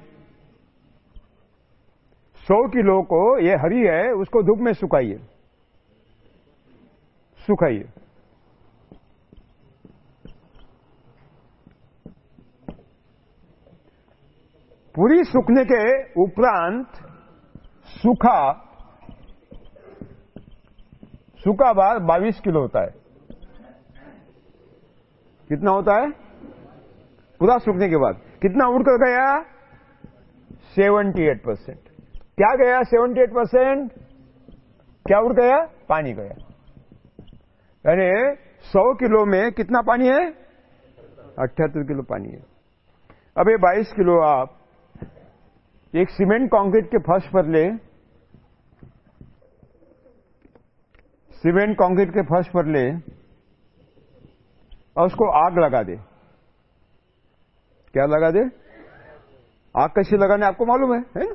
सौ किलो को, ये हरी है, उसको धूप में सुखाइए। सुखाइए पूरी सूखने के उपरांत सूखा सूखा बार 22 किलो होता है। कितना होता है? पूरा सूखने के बाद। कितना उड़कर गया? 78 परसेंट। क्या गया 78 परसेंट? क्या उड़ गया? पानी गया। यानी 100 किलो में कितना पानी है? अठहत्तर किलो पानी है। अब ये 22 किलो आप एक सीमेंट कंक्रीट के फर्श पर ले। सीमेंट कंक्रीट के फर्श पर ले और उसको आग लगा दे। क्या लगा दे? आग कैसे लगाने आपको मालूम है है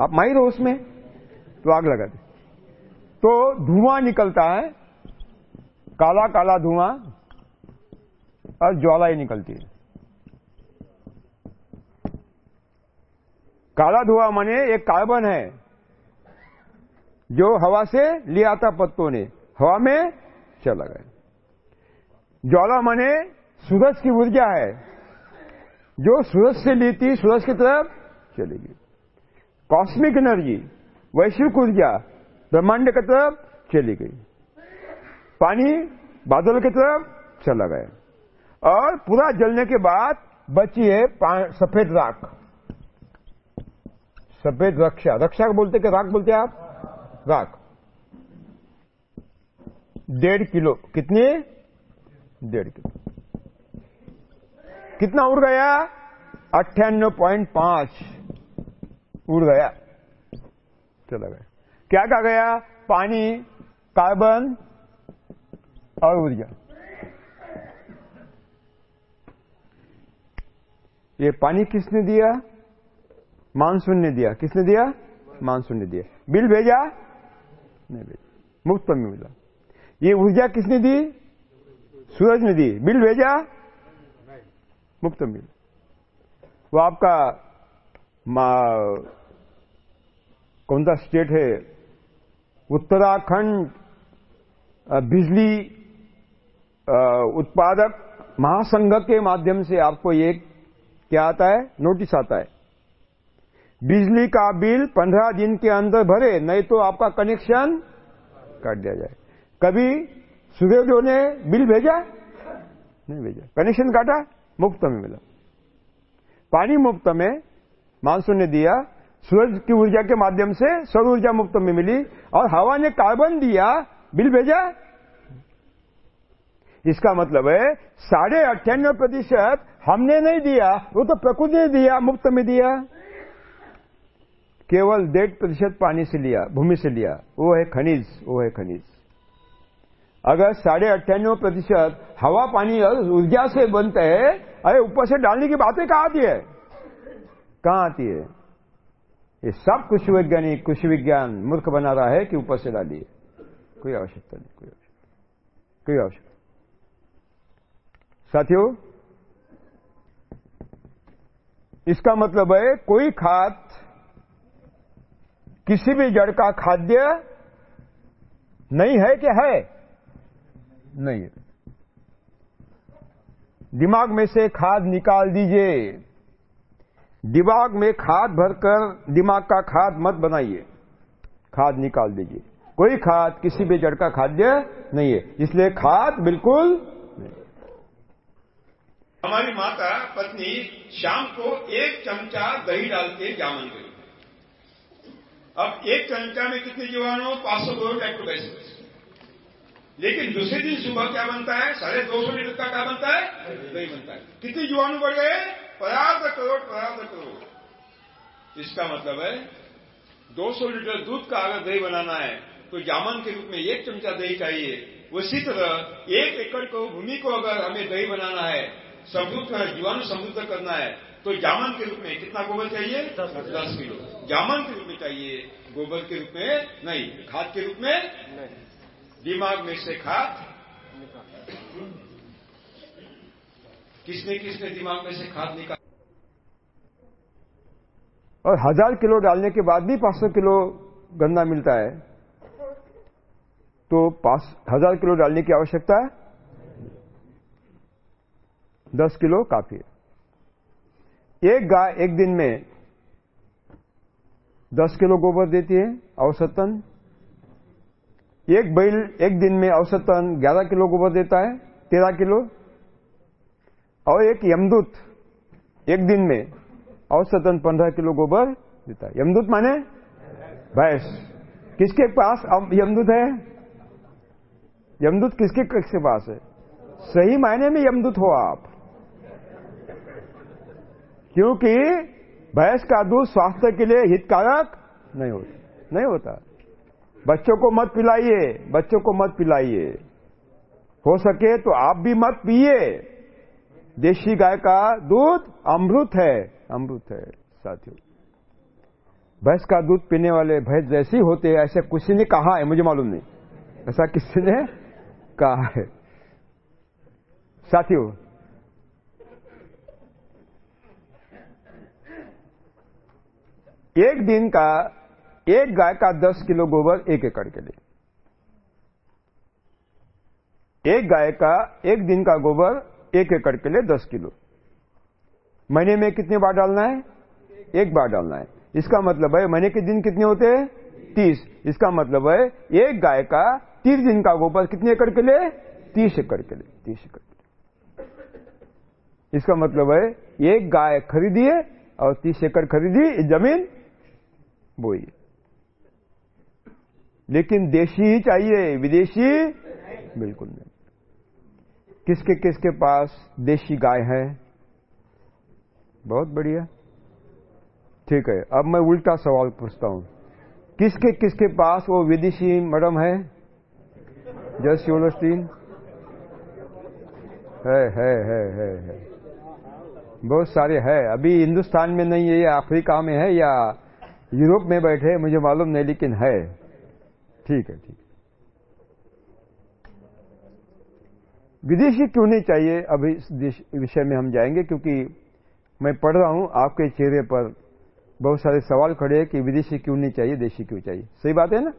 आप माहिर हो उसमें तो आग लगा दे। तो धुआँ निकलता है काला काला धुआँ और ज्वाला ही निकलती है। काला धुआँ माने एक कार्बन है, जो हवा से लिया था पत्तों ने, हवा में चला गया। ज्वाला माने सूरज की ऊर्जा है, जो सूरज से ली थी, सूरज की तरफ़ चलेगी कॉस्मिक एनर्जी, वैश्विक ऊर्जा, ब्रह्मांड की तरफ़ चली गई। पानी बादल की तरफ़ चला गया। और पूरा जलने के बाद बची है सफ़ेद राख। सफ़ेद रक्षा। रक्षा बोलते कि राख बोलते आप? राख। डेढ़ किलो। कितनी? डेढ़ किलो। कितना उड़ गया? अट्ठानवे पॉइंट पाँच। उड़ गया। चला गया। क्या कहा गया? पानी, कार्बन और ऊर्जा ये पानी किसने दिया? मानसून ने दिया। किसने दिया? मानसून ने दिया। बिल भेजा? नहीं भेजा। मुफ़्त में मिला। ये ऊर्जा किसने दी? सूरज ने दी। बिल भेजा? मुफ़्त में मिला। वो आपका कौन सा स्टेट है? उत्तराखंड बिजली उत्पादक महासंघ के माध्यम से आपको ये क्या आता है? नोटिस आता है। बिजली का बिल पंद्रह दिन के अंदर भरे, नहीं तो आपका कनेक्शन काट दिया जाए। कभी सुदेव ने बिल भेजा? नहीं भेजा। कनेक्शन काटा, मुफ़्त में मिला। पानी मुफ़्त में, मानसून ने दिया। सूरज की ऊर्जा के माध्यम से सौर ऊर्जा मुफ़्त में मिली और हवा ने कार्बन दिया, बिल भेजा? इसका मतलब है, साढ़े अट्ठानवे प्रतिशत हमने नहीं दिया, वो तो प्रकृति ने दिया, मुफ़्त में दिया। केवल डेढ़ प्रतिशत पानी से लिया, भूमि से लिया। वो है खनिज, वो है खनिज। अगर साढ़े अट्ठानवे प्रतिशत हवा, पानी और ऊर्जा से बनते है, अरे ऊपर से डालने की बातें कहाँ आती है? कहाँ आती है? ये सब कृषि वैज्ञानिक, कृषि विज्ञान मूर्ख बना रहा है कि ऊपर से डालिए। कोई आवश्यकता नहीं, कोई आवश्यकता कोई आवश्यकता साथियों, इसका मतलब है कोई खाद, किसी भी जड़ का खाद्य नहीं है कि है? नहीं है। दिमाग में से खाद निकाल दीजिए। दिमाग में खाद भरकर दिमाग का खाद मत बनाइए। खाद निकाल दीजिए। कोई खाद, किसी भी जड़ का खाद्य नहीं है। इसलिए खाद बिल्कुल हमारी माता पत्नी शाम को एक चमचा दही डाल के जामन करी। अब एक चमचा में कितने जीवाणु पाँच सौ करोड़ लैक्टोबैसिलस लेकिन दूसरे दिन सुबह क्या बनता है? साढ़े दो सौ लीटर का क्या बनता है? दही बनता है। कितने जीवाणु बढ़ गए? पचास करोड़ पचास करोड़। इसका मतलब है 200 लीटर दूध का अगर दही बनाना है तो जामन के रूप में एक चमचा दही चाहिए। उसी तरह एक एकड़ को भूमि को अगर हमें दही बनाना है समृद्ध जीवाणु समृद्ध करना है तो जामन के रूप में कितना गोबर चाहिए? दस किलो। जामन के रूप में चाहिए गोबर के रूप में नहीं खाद के रूप में दिमाग में से खाद किसने किसने दिमाग में से खाद निकाल और हज़ार किलो डालने के बाद भी 500 किलो गन्ना मिलता है तो पाँच हज़ार किलो डालने की आवश्यकता है? दस किलो काफ़ी है। एक गाय एक दिन में दस किलो गोबर देती है औसतन एक बैल एक दिन में औसतन ग्यारह किलो गोबर देता है, तेरह किलो। और एक यमदूत एक दिन में औसतन पंद्रह किलो गोबर देता है। यमदूत माने? भैंस। किसके पास यमदूत है? यमदूत किसके किसके पास है? सही मायने में यमदूत हो आप। क्योंकि भैंस का दूध स्वास्थ्य के लिए हितकारक नहीं होता नहीं होता। बच्चों को मत पिलाइए, बच्चों को मत पिलाइए। हो सके तो आप भी मत पिए। देशी गाय का दूध अमृत है अमृत है, साथियों। भैंस का दूध पीने वाले भैंस जैसे होते हैं, ऐसे किसी ने कहा है, मुझे मालूम नहीं। ऐसा किसी ने कहा है। साथियों एक दिन का, एक गाय का दस किलो गोबर एक एकड़ के लिए। एक गाय का एक दिन का गोबर एक एकड़ के लिए दस किलो। महीने में कितने बार डालना है? एक बार डालना है। इसका मतलब है, महीने के दिन कितने होते हैं? तीस। इसका मतलब है, एक गाय का तीस दिन का गोबर कितने एकड़ के लिए? तीस एकड़ के लिए। तीस एकड़ के लिए। इसका मतलब है, एक गाय खरीदिए और तीस एकड़ खरीदी, ज़मीन बोई लेकिन देशी ही चाहिए, विदेशी? बिल्कुल नहीं। किसके किसके पास देशी गाय है? बहुत बढ़िया। ठीक है, अब मैं उल्टा सवाल पूछता हूँ। किसके किसके पास वो विदेशी मैडम है? जस योलोस्टीन है है है है है। बहुत सारे है। अभी हिंदुस्तान में नहीं है, या अफ्रीका में है, या यूरोप में बैठे, मुझे मालूम नहीं, लेकिन है। ठीक है, ठीक विदेशी क्यों नहीं चाहिए? अभी इस विषय में हम जाएँगे, क्योंकि मैं पढ़ रहा हूँ, आपके चेहरे पर बहुत सारे सवाल खड़े हैं कि विदेशी क्यों नहीं चाहिए, देशी क्यों चाहिए। सही बात है ना?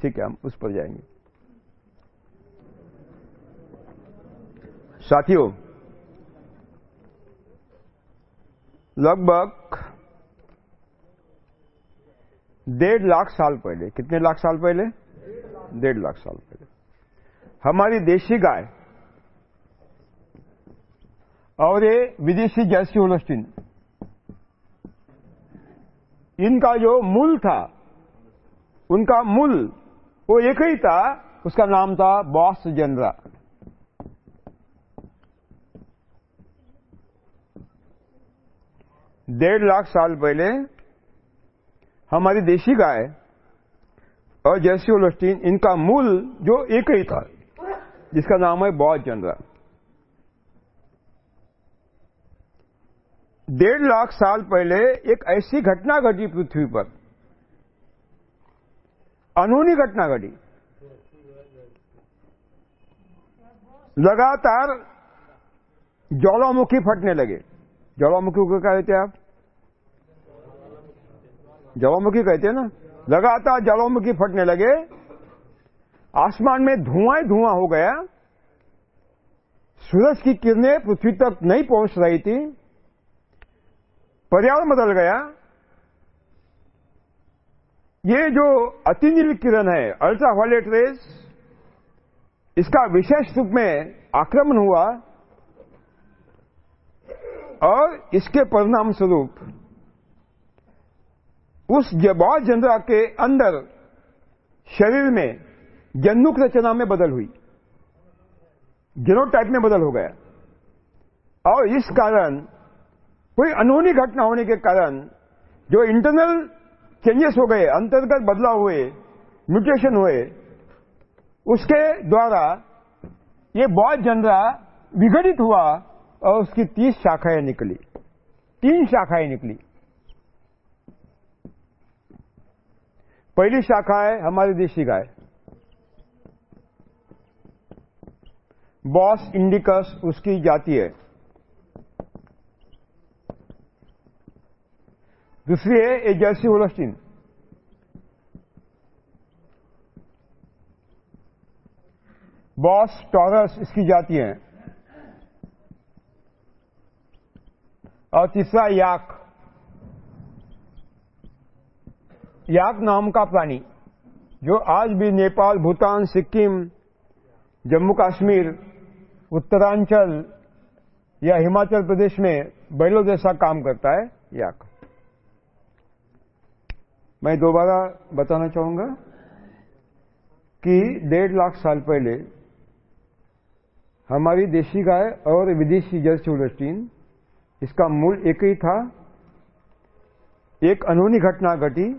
ठीक है, हम उस पर जाएँगे। साथियों, लगभग डेढ़ लाख साल पहले। कितने लाख साल पहले? डेढ़ लाख साल पहले। हमारी देशी गाय और ये विदेशी जैसी होलस्टीन इनका जो मूल था, उनका मूल, वो एक ही था, उसका नाम था बॉस जनरा। डेढ़ लाख साल पहले हमारी देशी गाय और जैसी ओलस्टीन इनका मूल जो एक ही था, जिसका नाम है बॉस जनरा। डेढ़ लाख साल पहले एक ऐसी घटना घटी पृथ्वी पर। अनूनी घटना घटी। लगातार ज्वालामुखी फटने लगे। ज्वालामुखी को क्या कहते हैं आप? ज्वालामुखी कहते हैं ना, लगातार ज्वालामुखी फटने लगे, आसमान में धुआँ ही धुआँ हो गया, सूरज की किरणें पृथ्वी तक नहीं पहुँच रही थी, पर्यावरण बदल गया। ये जो अतिनील किरण है अल्ट्रावायलेट रेस इसका विशेष रूप में आक्रमण हुआ और इसके परिणाम स्वरूप उस जबॉज जनरा के अंदर शरीर में जन्नुक रचना में बदल हुई। जीनोटाइप में बदल हो गया। और इस कारण, कोई अनहोनी घटना होने के कारण, जो इंटरनल चेंजेस हो गए, अंतर्गत बदलाव हुए म्यूटेशन हुए, उसके द्वारा ये बॉज जनरा विघटित हुआ और उसकी तीस शाखाएँ निकली। तीन शाखाएँ निकली। पहली शाखा है हमारी देशी गाय। बॉस इंडिकस उसकी जाति है। दूसरी है a Jersey Holstein Bos taurus इसकी जाति है। और तीसरा याक याक नाम का प्राणी जो आज भी नेपाल, भूटान, सिक्किम, जम्मू कश्मीर, उत्तरांचल या हिमाचल प्रदेश में बैलों जैसा काम करता है, याक। मैं दोबारा बताना चाहूँगा कि डेढ़ लाख साल पहले हमारी देशी गाय और विदेशी जर्सी इसका मूल एक ही था। एक अनूनी घटना घटी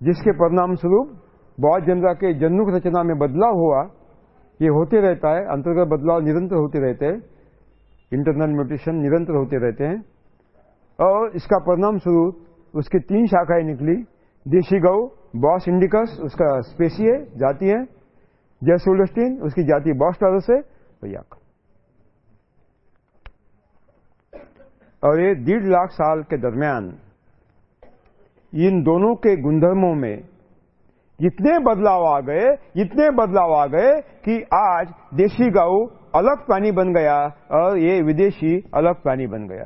जिसके परिणाम स्वरूप बौद्ध जनता के जन्नुक रचना में बदलाव हुआ, ये होते रहता है, अंतर्गत बदलाव निरंतर होते रहते हैं इंटरनल म्यूटेशन निरंतर होते रहते हैं, और इसका परिणाम स्वरूप उसकी तीन शाखाएँ निकली, देशी गौ, बॉस इंडिकस, उसका स्पेसी है, जाति है जैसोल्डस्टीन उसकी जाति बॉस टारस है, और याक। और ये डेढ़ लाख साल के दरमियान इन दोनों के गुणधर्मों में इतने बदलाव आ गए, इतने बदलाव आ गए कि आज देशी गौ अलग प्राणी बन गया और ये विदेशी अलग प्राणी बन गया।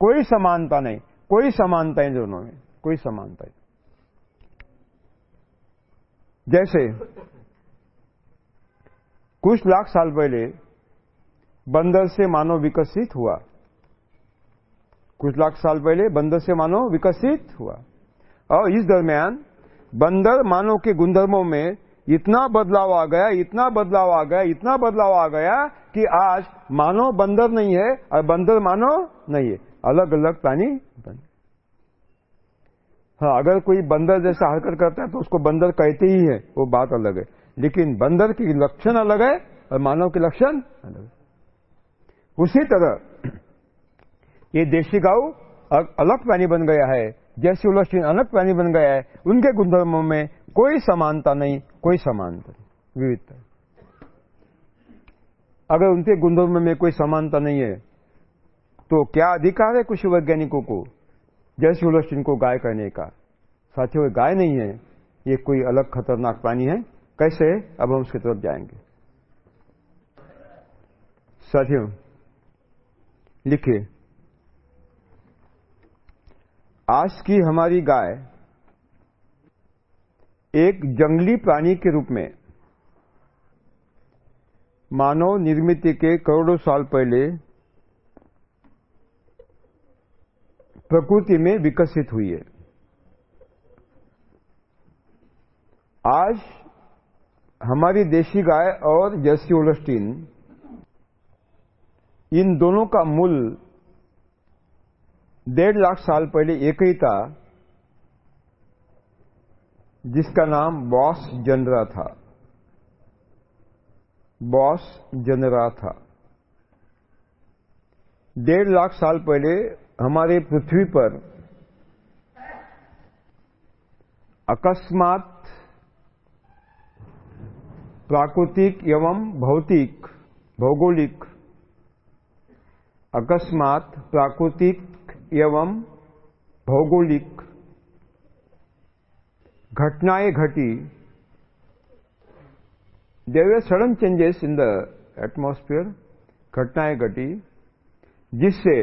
कोई समानता नहीं, कोई समानता इन दोनों में, कोई समानता नहीं। जैसे कुछ लाख साल पहले बंदर से मानव विकसित हुआ। कुछ लाख साल पहले बंदर से मानव विकसित हुआ। और इस दरमियान बंदर मानव के गुणधर्मों में इतना बदलाव आ गया, इतना बदलाव आ गया, इतना बदलाव आ गया कि आज मानव बंदर नहीं है और बंदर मानव नहीं है। अलग अलग प्राणी बन हाँ अगर कोई बंदर जैसा हरकत करता है तो उसको बंदर कहते ही है, वो बात अलग है। लेकिन बंदर की लक्षण अलग है और मानव के लक्षण अलग है। उसी तरह ये देशी गौ अलग प्राणी बन गया है। जैसे उलस्टीन अलग प्राणी बन गया है, उनके गुणधर्मों में कोई समानता नहीं, कोई समानता नहीं, विविधता अगर उनके गुणधर्म में कोई समानता नहीं है तो क्या अधिकार है कुछ वैज्ञानिकों को, जैसे उलस्टीन को गाय कहने का? साथियों गाय नहीं है, ये कोई अलग खतरनाक प्राणी है। कैसे? अब हम उसकी तरफ़ जाएँगे। साथियों, लिखिए। आज की हमारी गाय एक जंगली प्राणी के रूप में मानव निर्मित के करोड़ों साल पहले प्रकृति में विकसित हुई है। आज हमारी देशी गाय और जर्सी ओलस्टीन, इन दोनों का मूल डेढ़ लाख साल पहले एक ही था, जिसका नाम बॉस जनरा था। बॉस जनरा था। डेढ़ लाख साल पहले हमारे पृथ्वी पर अकस्मात प्राकृतिक एवं भौतिक, भौगोलिक अकस्मात प्राकृतिक एवं भौगोलिक घटनाएँ घटी। There were sudden changes in the atmosphere घटनाएँ घटी, जिससे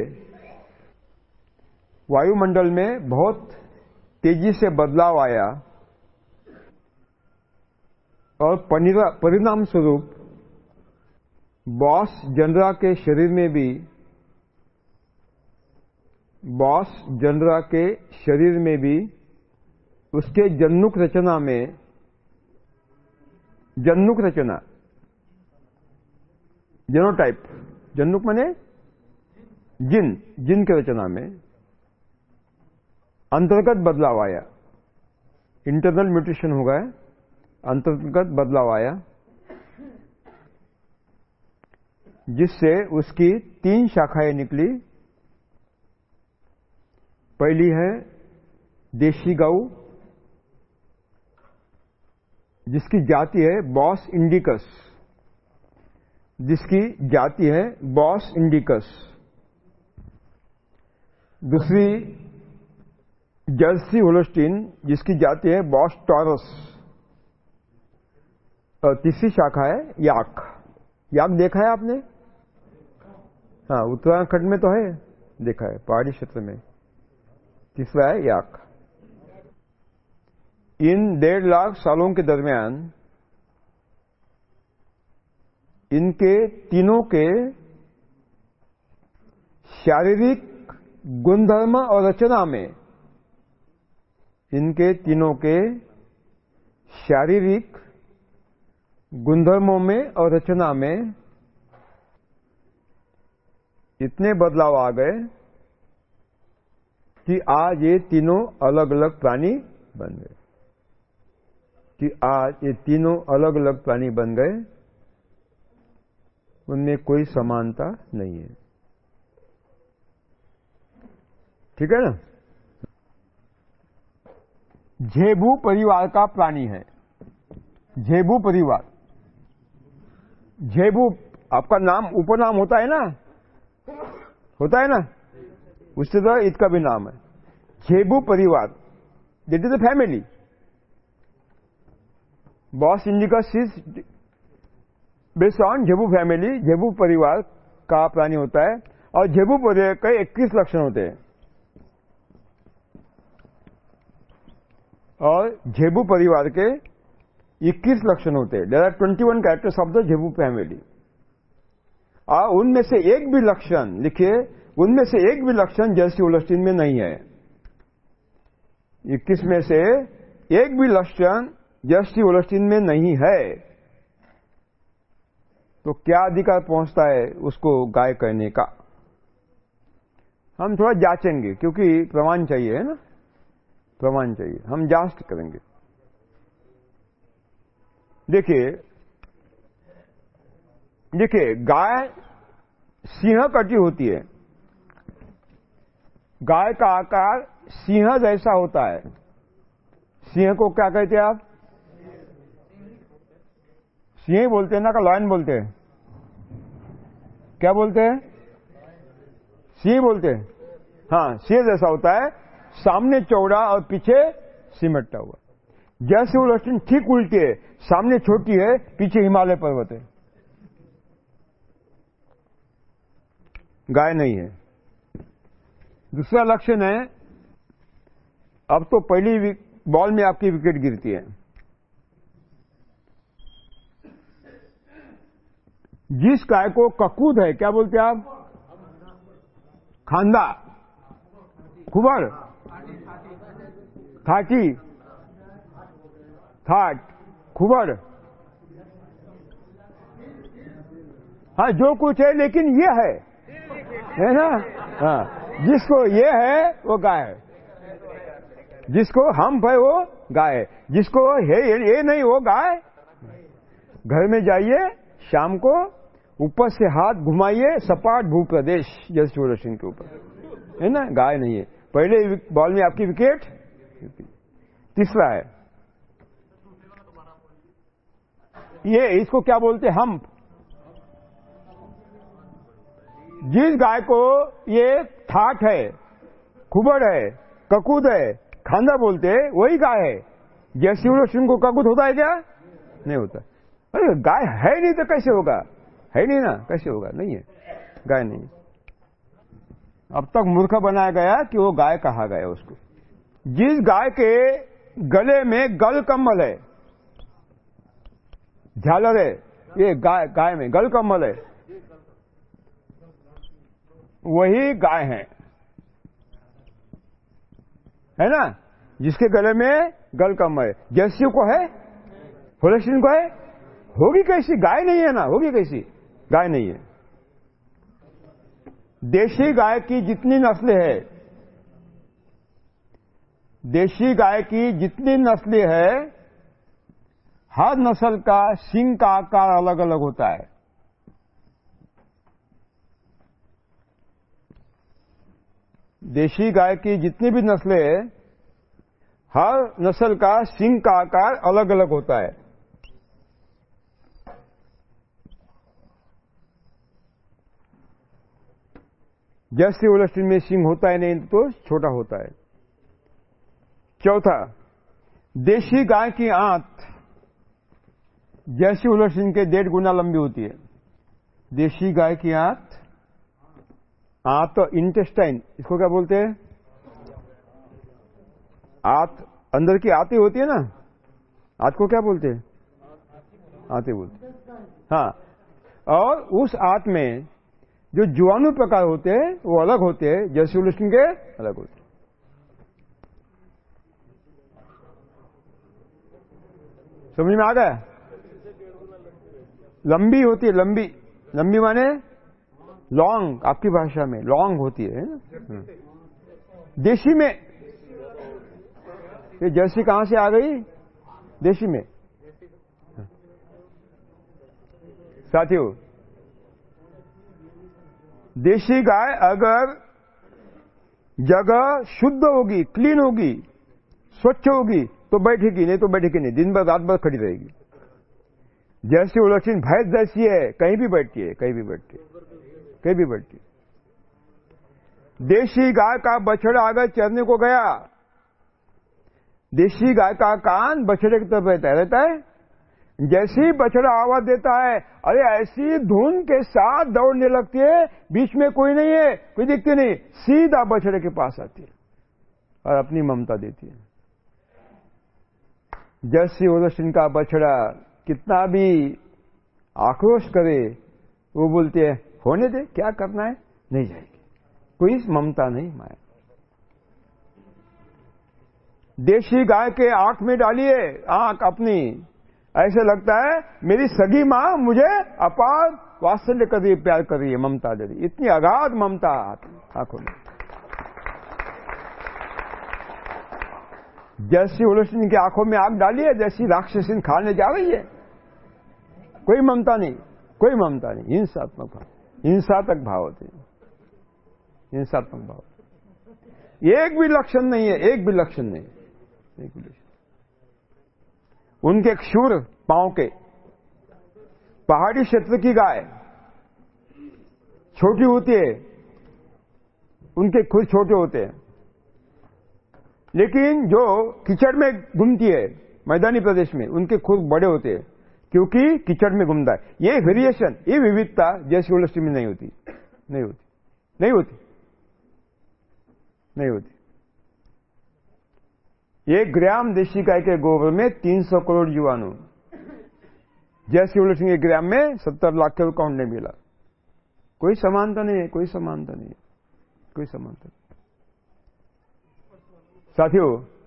वायुमंडल में बहुत तेज़ी से बदलाव आया और परिणाम स्वरूप बॉस जनरा के शरीर में भी बॉस जनरा के शरीर में भी, उसके जन्नुक रचना में, जन्नुक रचना जेनोटाइप जन्नुक माने जिन जिन के रचना में, अंतर्गत बदलाव आया। इंटरनल म्यूटेशन हो गया अंतर्गत बदलाव आया, जिससे उसकी तीन शाखाएँ निकली पहली है देशी गऊ, जिसकी जाति है बॉस इंडिकस। जिसकी जाति है बॉस इंडिकस। दूसरी जर्सी होलोस्टीन, जिसकी जाति है बॉस टॉरस। और तीसरी शाखा है याक। याक देखा है आपने? हाँ उत्तराखंड में तो है, देखा है, पहाड़ी क्षेत्र में। तीसरा है याक। इन डेढ़ लाख सालों के दरमियान, इनके तीनों के शारीरिक गुणधर्म और रचना में, इनके तीनों के शारीरिक गुणधर्मों में और रचना में इतने बदलाव आ गए कि आज ये तीनों अलग अलग प्राणी बन गए। कि आज ये तीनों अलग अलग प्राणी बन गए, उनमें कोई समानता नहीं है। ठीक है ना? झेबू परिवार का प्राणी है। झेबू परिवार। झेबू, आपका नाम, उपनाम होता है ना? होता है ना? उससे तो इसका भी नाम है। झेबू परिवार। That is a family Bos indicus is based on zebu family zebu परिवार का प्राणी होता है और झेबू परिवार के 21 लक्षण होते हैं। और झेबू परिवार के 21 लक्षण होते हैं। There are 21 characters of the zebu family और उनमें से एक भी लक्षण लिखिए उनमें से एक भी लक्षण जर्सी ओलस्टीन में नहीं है। 21 में से? एक भी लक्षण जर्सी ओलस्टीन में नहीं है। तो क्या अधिकार पहुँचता है उसको गाय कहने का? हम थोड़ा जांचेंगे, क्योंकि प्रमाण चाहिए, है ना? प्रमाण चाहिए। हम जाँच करेंगे। देखिए देखिए, गाय सिंह कटी होती है। गाय का आकार सिंह जैसा होता है। सिंह को क्या कहते हैं आप? सिंह बोलते हैं ना, का लॉयन बोलते हैं। क्या बोलते हैं? सिंह बोलते हैं। हाँ सिंह जैसा होता है। सामने चौड़ा और पीछे सिमटता हुआ। जैसे वो लक्ष्मण ठीक उल्टी है, सामने छोटी है, पीछे हिमालय पर्वत है। गाय नहीं है। दूसरा लक्षण है, अब तो पहली बॉल में आपकी विकेट गिरती है। जिस गाय को ककूद है, क्या बोलते हैं आप? खांदा। कुबर थाटी। थाट। खुबर। हाँ जो कुछ है, लेकिन ये है। है ना? हाँ। जिसको ये है, वो गाय जिसको हम है, वो गाय जिसको है, ये नहीं, वो गाय घर में जाइए, शाम को ऊपर से हाथ घुमाइए, सपाट भू प्रदेश, जैसे सूर्य के ऊपर। है ना? गाय नहीं है। पहले बॉल में आपकी विकेट? तीसरा है। ये, इसको क्या बोलते हैं? जिस गाय को ये ठाठ है, खुबड़ है, ककूद है, खांदा बोलते हैं, वही गाय है। जैसे सिंह को ककूद होता है क्या? नहीं होता। अरे गाय है नहीं तो कैसे होगा? है नहीं ना? कैसे होगा? नहीं है। गाय नहीं अब तक मूर्ख बनाया गया कि वो गाय कहा गया उसको। जिस गाय के गले में गल कम्बल है, झालर है, ये गाय गाय में गल कम्बल है वही गाय है। है ना? जिसके गले में गल कम्बल है। जर्सी को है होलेस्टिन को है, होगी कैसी? गाय नहीं है ना? होगी कैसी? गाय नहीं है। देशी गाय की जितनी नस्लें है, देशी गाय की जितनी नस्लें है, हर नस्ल का, सिंह का आकार अलग अलग होता है। देशी गाय की जितनी भी नस्लें हैं, हर नस्ल का सिंह का आकार अलग अलग होता है। जैसे ओलस्टिन में सिंग होता है नहीं तो छोटा होता है। चौथा, देशी गाय की आंत जैसी ओलस्टिन के डेढ़ गुना लंबी होती है। देशी गाय की आंत आंत तो इंटेस्टाइन, इसको क्या बोलते हैं? आत, अंदर की आती होती है ना? आत को क्या बोलते हैं? आते बोलते हाँ। और उस आत में जो जीवाणु प्रकार होते हैं, वो अलग होते हैं, जैसे उलस्टिन के अलग होते हैं। समझ में आ गया? लंबी होती है, लंबी। लंबी माने लॉन्ग आपकी भाषा में लॉन्ग होती है ना? देशी में। ये जर्सी कहाँ से आ गई? देशी में। साथियों, देशी गाय अगर जगह शुद्ध होगी क्लीन होगी, स्वच्छ होगी तो बैठेगी, नहीं तो बैठेगी नहीं, दिन भर, रात भर खड़ी रहेगी। जैसी उलक्षण भैंस जैसी है, कहीं भी बैठती है, कहीं भी बैठती है। बैठती देशी गाय का बछड़ा अगर चरने को गया, देशी गाय का कान बछड़े की तरफ़ रहता रहता है, जैसे ही बछड़ा आवाज़ देता है, अरे ऐसी धुन के साथ दौड़ने लगती है, बीच में कोई नहीं है, कोई दिखती नहीं, सीधा बछड़े के पास आती है और अपनी ममता देती है। जैसी ओरसिन का बछड़ा कितना भी आक्रोश करे, वो बोलते हैं होने दे, क्या करना है? नहीं जाएगी। कोई ममता नहीं माया। देशी गाय के आँख में डालिए, आँख अपनी। ऐसे लगता है, मेरी सगी माँ मुझे अपार वात्सल्य कर रही प्यार कर रही है, ममता दे रही इतनी अगाध ममता आँखों में। जैसी उलसिन की आँखों में आग डाली है जैसी राक्षसिन खाने जा रही है। कोई ममता नहीं, कोई ममता नहीं, हिंसात्मक भाव हिंसात्मक भाव हैं। हिंसात्मक भाव एक भी लक्षण नहीं है, एक भी लक्षण नहीं एक भी लक्षण। उनके क्षूर पाँव के, पहाड़ी क्षेत्र की गाय, छोटी होती है, उनके खुद छोटे होते हैं। लेकिन जो कीचड़ में घूमती है, मैदानी प्रदेश में, उनके खुद बड़े होते हैं। क्योंकि कीचड़ में घूमता है। ये वेरिएशन ये विविधता जैसी ओलस्टी में नहीं होती। नहीं होती। नहीं होती। नहीं होती। एक ग्राम देशी गाय के गोबर में 300 करोड़ जीवाणु जैसे उलट के ग्राम में 70 लाख के काउंट नहीं मिला। कोई समानता नहीं है, कोई समानता नहीं है। कोई समानता नहीं साथियों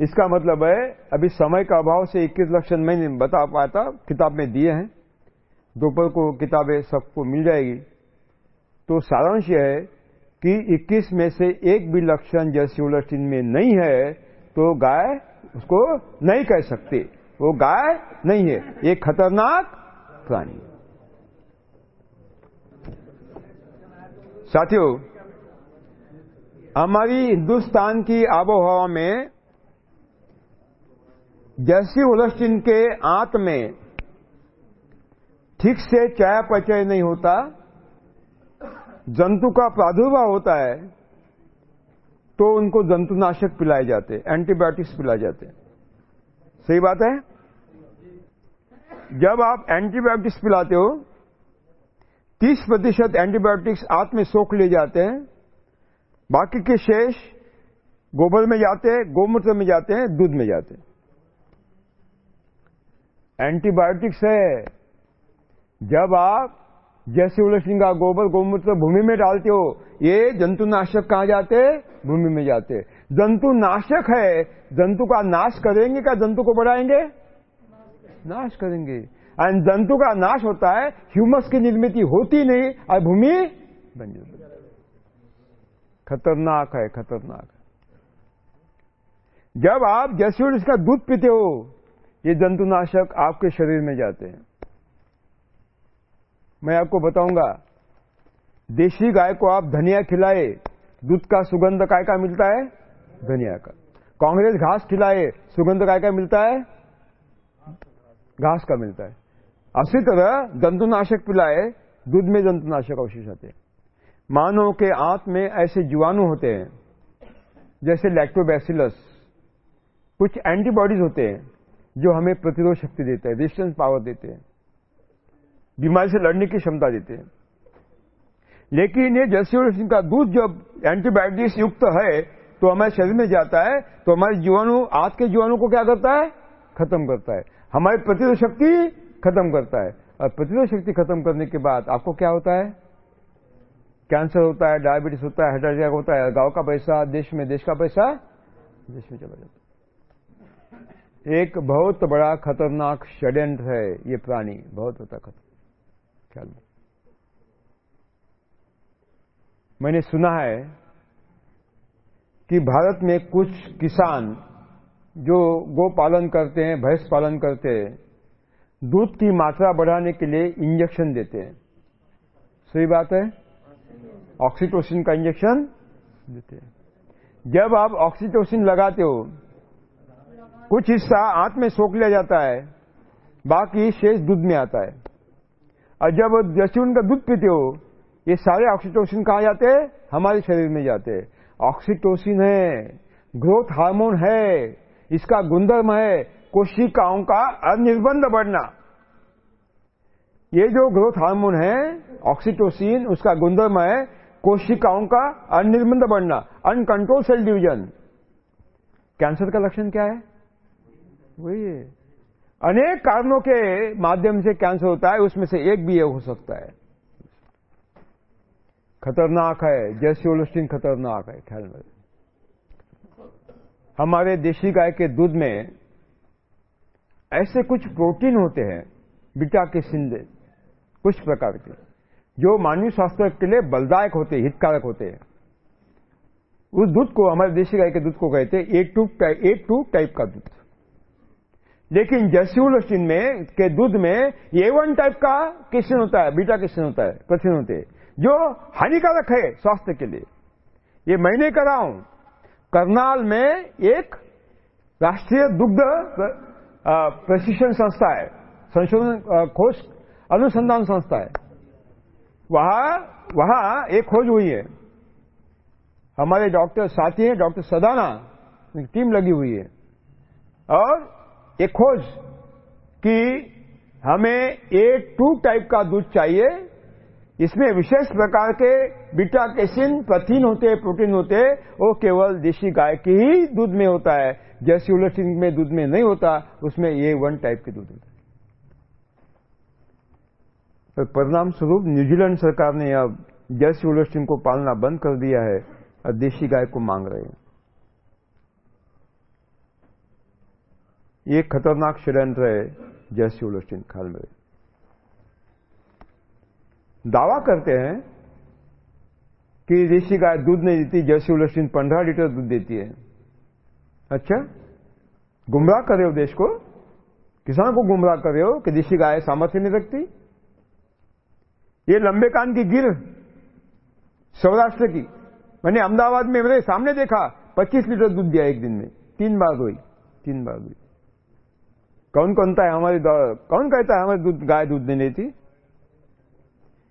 इसका मतलब है, अभी समय का अभाव से 21 लक्षण मैं नहीं बता पाता, किताब में दिए हैं। दोपहर को किताबें सबको मिल जाएगी। तो सारांश यह है कि 21 में से एक भी लक्षण जैसे उलस्टिन में नहीं है तो गाय उसको नहीं कह सकते। वो गाय नहीं है, ये खतरनाक प्राणी साथियों, हमारी हिंदुस्तान की आबोहवा में जैसी उलस्टिन के आंत में ठीक से चयापचय नहीं होता, जंतु का प्रादुर्भाव होता है तो उनको जंतुनाशक पिलाए जाते एंटीबायोटिक्स पिलाए जाते सही बात है? जब आप एंटीबायोटिक्स पिलाते हो 30 प्रतिशत एंटीबायोटिक्स आंत में सोख ले जाते हैं, बाकी के शेष गोबर में जाते हैं, गोमूत्र में जाते हैं, दूध में जाते हैं। एंटीबायोटिक्स है। जब आप, जैसे उलसिंग का गोबर, गोमूत्र भूमि में डालते हो, ये जंतुनाशक कहाँ जाते भूमि में जाते जंतुनाशक है, जंतु का नाश करेंगे क्या? जंतु को बढ़ाएँगे? नाश करेंगे। एंड जंतु का नाश होता है, ह्यूमस की निर्मित होती नहीं, और भूमि बन जाती खतरनाक है खतरनाक। है जब आप जैसे इसका दूध पीते हो ये जंतुनाशक आपके शरीर में जाते हैं। मैं आपको बताऊँगा देशी गाय को आप धनिया खिलाए, दूध का सुगंध काय का मिलता है? धनिया का। कांग्रेस घास खिलाए, सुगंध काय का मिलता है? घास का मिलता है। उसी तरह जंतुनाशक पिलाए, दूध में जंतुनाशक अवशेष आते हैं। मानव के आंत में ऐसे जीवाणु होते हैं, जैसे लैक्टोबैसिलस कुछ एंटीबॉडीज होते हैं जो हमें प्रतिरोध शक्ति देते हैं रेजिस्टेंस पावर देते हैं, बीमारी से लड़ने की क्षमता देते हैं। लेकिन ये जैसे का दूध जब एंटीबायोटिक्स युक्त है तो हमारे शरीर में जाता है तो हमारे जीवाणु, आज के जीवाणु को क्या करता है? खत्म करता है। हमारी प्रतिरोध शक्ति खत्म करता है। और प्रतिरोध शक्ति खत्म करने के बाद आपको क्या होता है? कैंसर होता है, डायबिटीज़ होता है हार्ट अटैक होता है, गाँव का पैसा, देश में, देश का पैसा, देश में चला जाता है। एक बहुत बड़ा खतरनाक षड्यंत्र है ये प्राणी, बहुत होता खतर ख्याल मैंने सुना है कि भारत में कुछ किसान जो गो पालन करते हैं, भैंस पालन करते हैं, दूध की मात्रा बढ़ाने के लिए इंजेक्शन देते हैं। सही बात है? ऑक्सीटोसिन का इंजेक्शन देते हैं। जब आप ऑक्सीटोसिन लगाते हो कुछ हिस्सा आंत में सोख लिया जाता है, बाकी शेष दूध में आता है। और जब जैसे उनका दूध पीते हो, ये सारे ऑक्सीटोसिन कहा जाते हैं? हमारे शरीर में जाते हैं। ऑक्सीटोसिन है ग्रोथ हार्मोन है, इसका गुणधर्म है कोशिकाओं का अनिर्बंध बढ़ना। ये जो ग्रोथ हार्मोन है ऑक्सीटोसिन उसका गुणधर्म है कोशिकाओं का अनिर्बंध बढ़ना। अनकंट्रोल सेल डिवीज़न कैंसर का लक्षण क्या है? वही है। अनेक कारणों के माध्यम से कैंसर होता है, उसमें से एक भी ये हो सकता है। खतरनाक है, जैसे ओलोस्टिन खतरनाक है, ख्याल में। हमारे देशी गाय के दूध में ऐसे कुछ प्रोटीन होते हैं बीटा के सिंधे, कुछ प्रकार के, जो मानवीय स्वास्थ्य के लिए बलदायक होते हैं, हितकारक होते हैं। उस दूध को, हमारे देशी गाय के दूध को कहते हैं A two A two type का दूध। लेकिन जैसियोलोस्टिन में, के दूध में ए वन टाइप का किस्न होता है, बीटा किस्न होता है, प्रथिन होते हैं, जो हानिकारक है स्वास्थ्य के लिए। ये मैंने करा हूँ। करनाल में एक राष्ट्रीय दुग्ध प्रशिक्षण संस्था है, संशोधन खोज अनुसंधान संस्था है। वहाँ वहाँ एक खोज हुई है। हमारे डॉक्टर साथी हैं, डॉक्टर सदाना टीम लगी हुई है। और एक खोज कि हमें ए टू टाइप का दूध चाहिए, इसमें विशेष प्रकार के बीटा कैसिन प्रथिन होते प्रोटीन होते, वो केवल देशी गाय के ही दूध में होता है। जैसे उलटिन में दूध में नहीं होता, उसमें ये वन टाइप के दूध होता है। तो परिणाम स्वरूप न्यूजीलैंड सरकार ने अब जैसी उलस्टिन को पालना बंद कर दिया है और देशी गाय को मांग रहे हैं। ये खतरनाक षड्यंत्र है, जैसी उलस्टिन खाल में। दावा करते हैं कि देशी गाय दूध नहीं देती, जैसी उलस्टिन पंद्रह लीटर दूध देती है। अच्छा? गुमराह कर रहे हो देश को? किसान को गुमराह कर रहे हो कि देशी गाय सामर्थ्य नहीं रखती? ये लंबे कान की गिर, सौराष्ट्र की। मैंने अहमदाबाद में मेरे सामने देखा 25 लीटर दूध दिया एक दिन में। तीन बार हुई तीन बार हुई कौन कौनता है हमारी कौन कहता है हमारी दूध, गाय दूध नहीं देती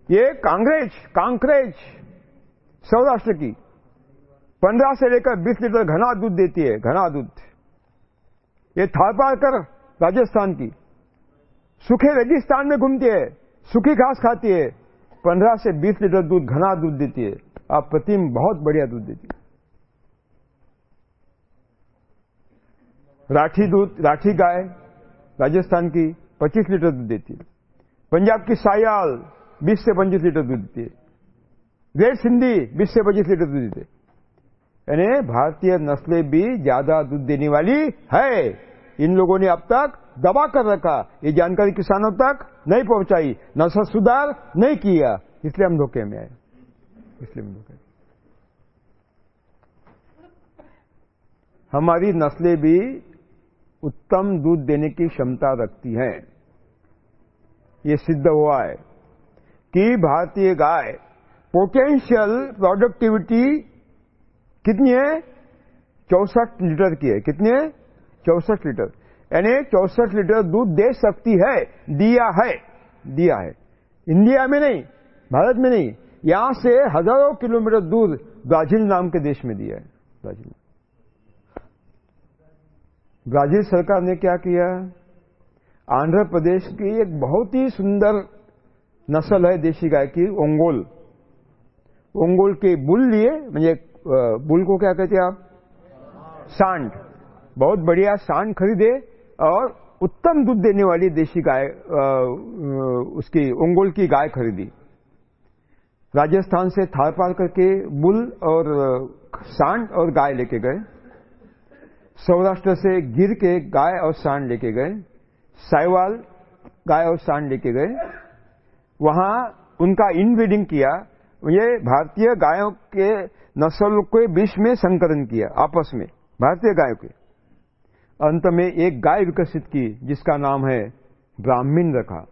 ये कांग्रेज कांक्रेज, सौराष्ट्र की। पंद्रह से लेकर बीस लीटर घना दूध देती है, घना दूध। ये थारपारकर राजस्थान की। सूखे रेगिस्तान में घूमती है, सूखी घास खाती है। पंद्रह से बीस लीटर दूध, घना दूध देती है। आप प्रतिम बहुत बढ़िया दूध देती है। राठी दूध, राठी गाय राजस्थान की 25 लीटर दूध देती है। पंजाब की सायाल 20 से 25 लीटर दूध देती है। रेड सिंधी 20 से 25 लीटर दूध देती यानी भारतीय नस्लें भी ज़्यादा दूध देने वाली है। इन लोगों ने अब तक दबा कर रखा। ये जानकारी किसानों तक नहीं पहुंचाई। नस्ल सुधार नहीं किया। इसलिए हम धोखे में आए। इसलिए हम धोखे हमारी नस्लें भी उत्तम दूध देने की क्षमता रखती है। ये सिद्ध हुआ है कि भारतीय गाय पोटेंशियल प्रोडक्टिविटी कितनी है? चौसठ लीटर की है। कितनी है? चौसठ लीटर। यानी चौसठ लीटर दूध दे सकती है, दिया है। दिया है। इंडिया में नहीं, भारत में नहीं, यहाँ से हज़ारों किलोमीटर दूर ब्राज़ील नाम के देश में दिया है। ब्राज़ील। ब्राज़ील सरकार ने क्या किया? आंध्र प्रदेश की एक बहुत ही सुंदर नस्ल है देशी गाय की, ओंगोल। ओंगोल के बुल लिए, म्हणजे बुल को क्या कहते हैं आप? सांड। बहुत बढ़िया सांड खरीदे और उत्तम दूध देने वाली देशी गाय उसकी ओंगोल की गाय खरीदी। राजस्थान से थार पार करके बुल और सांड और गाय लेके गए। सौराष्ट्र से गिर के गाय और सांड लेके गए। साइवाल गाय और सांड लेके गए। वहाँ उनका इनब्रीडिंग किया। ये भारतीय गायों के नस्ल के बीच में संकरण किया, आपस में, भारतीय गायों के। अंत में एक गाय विकसित की, जिसका नाम है ब्राह्मीण रखा।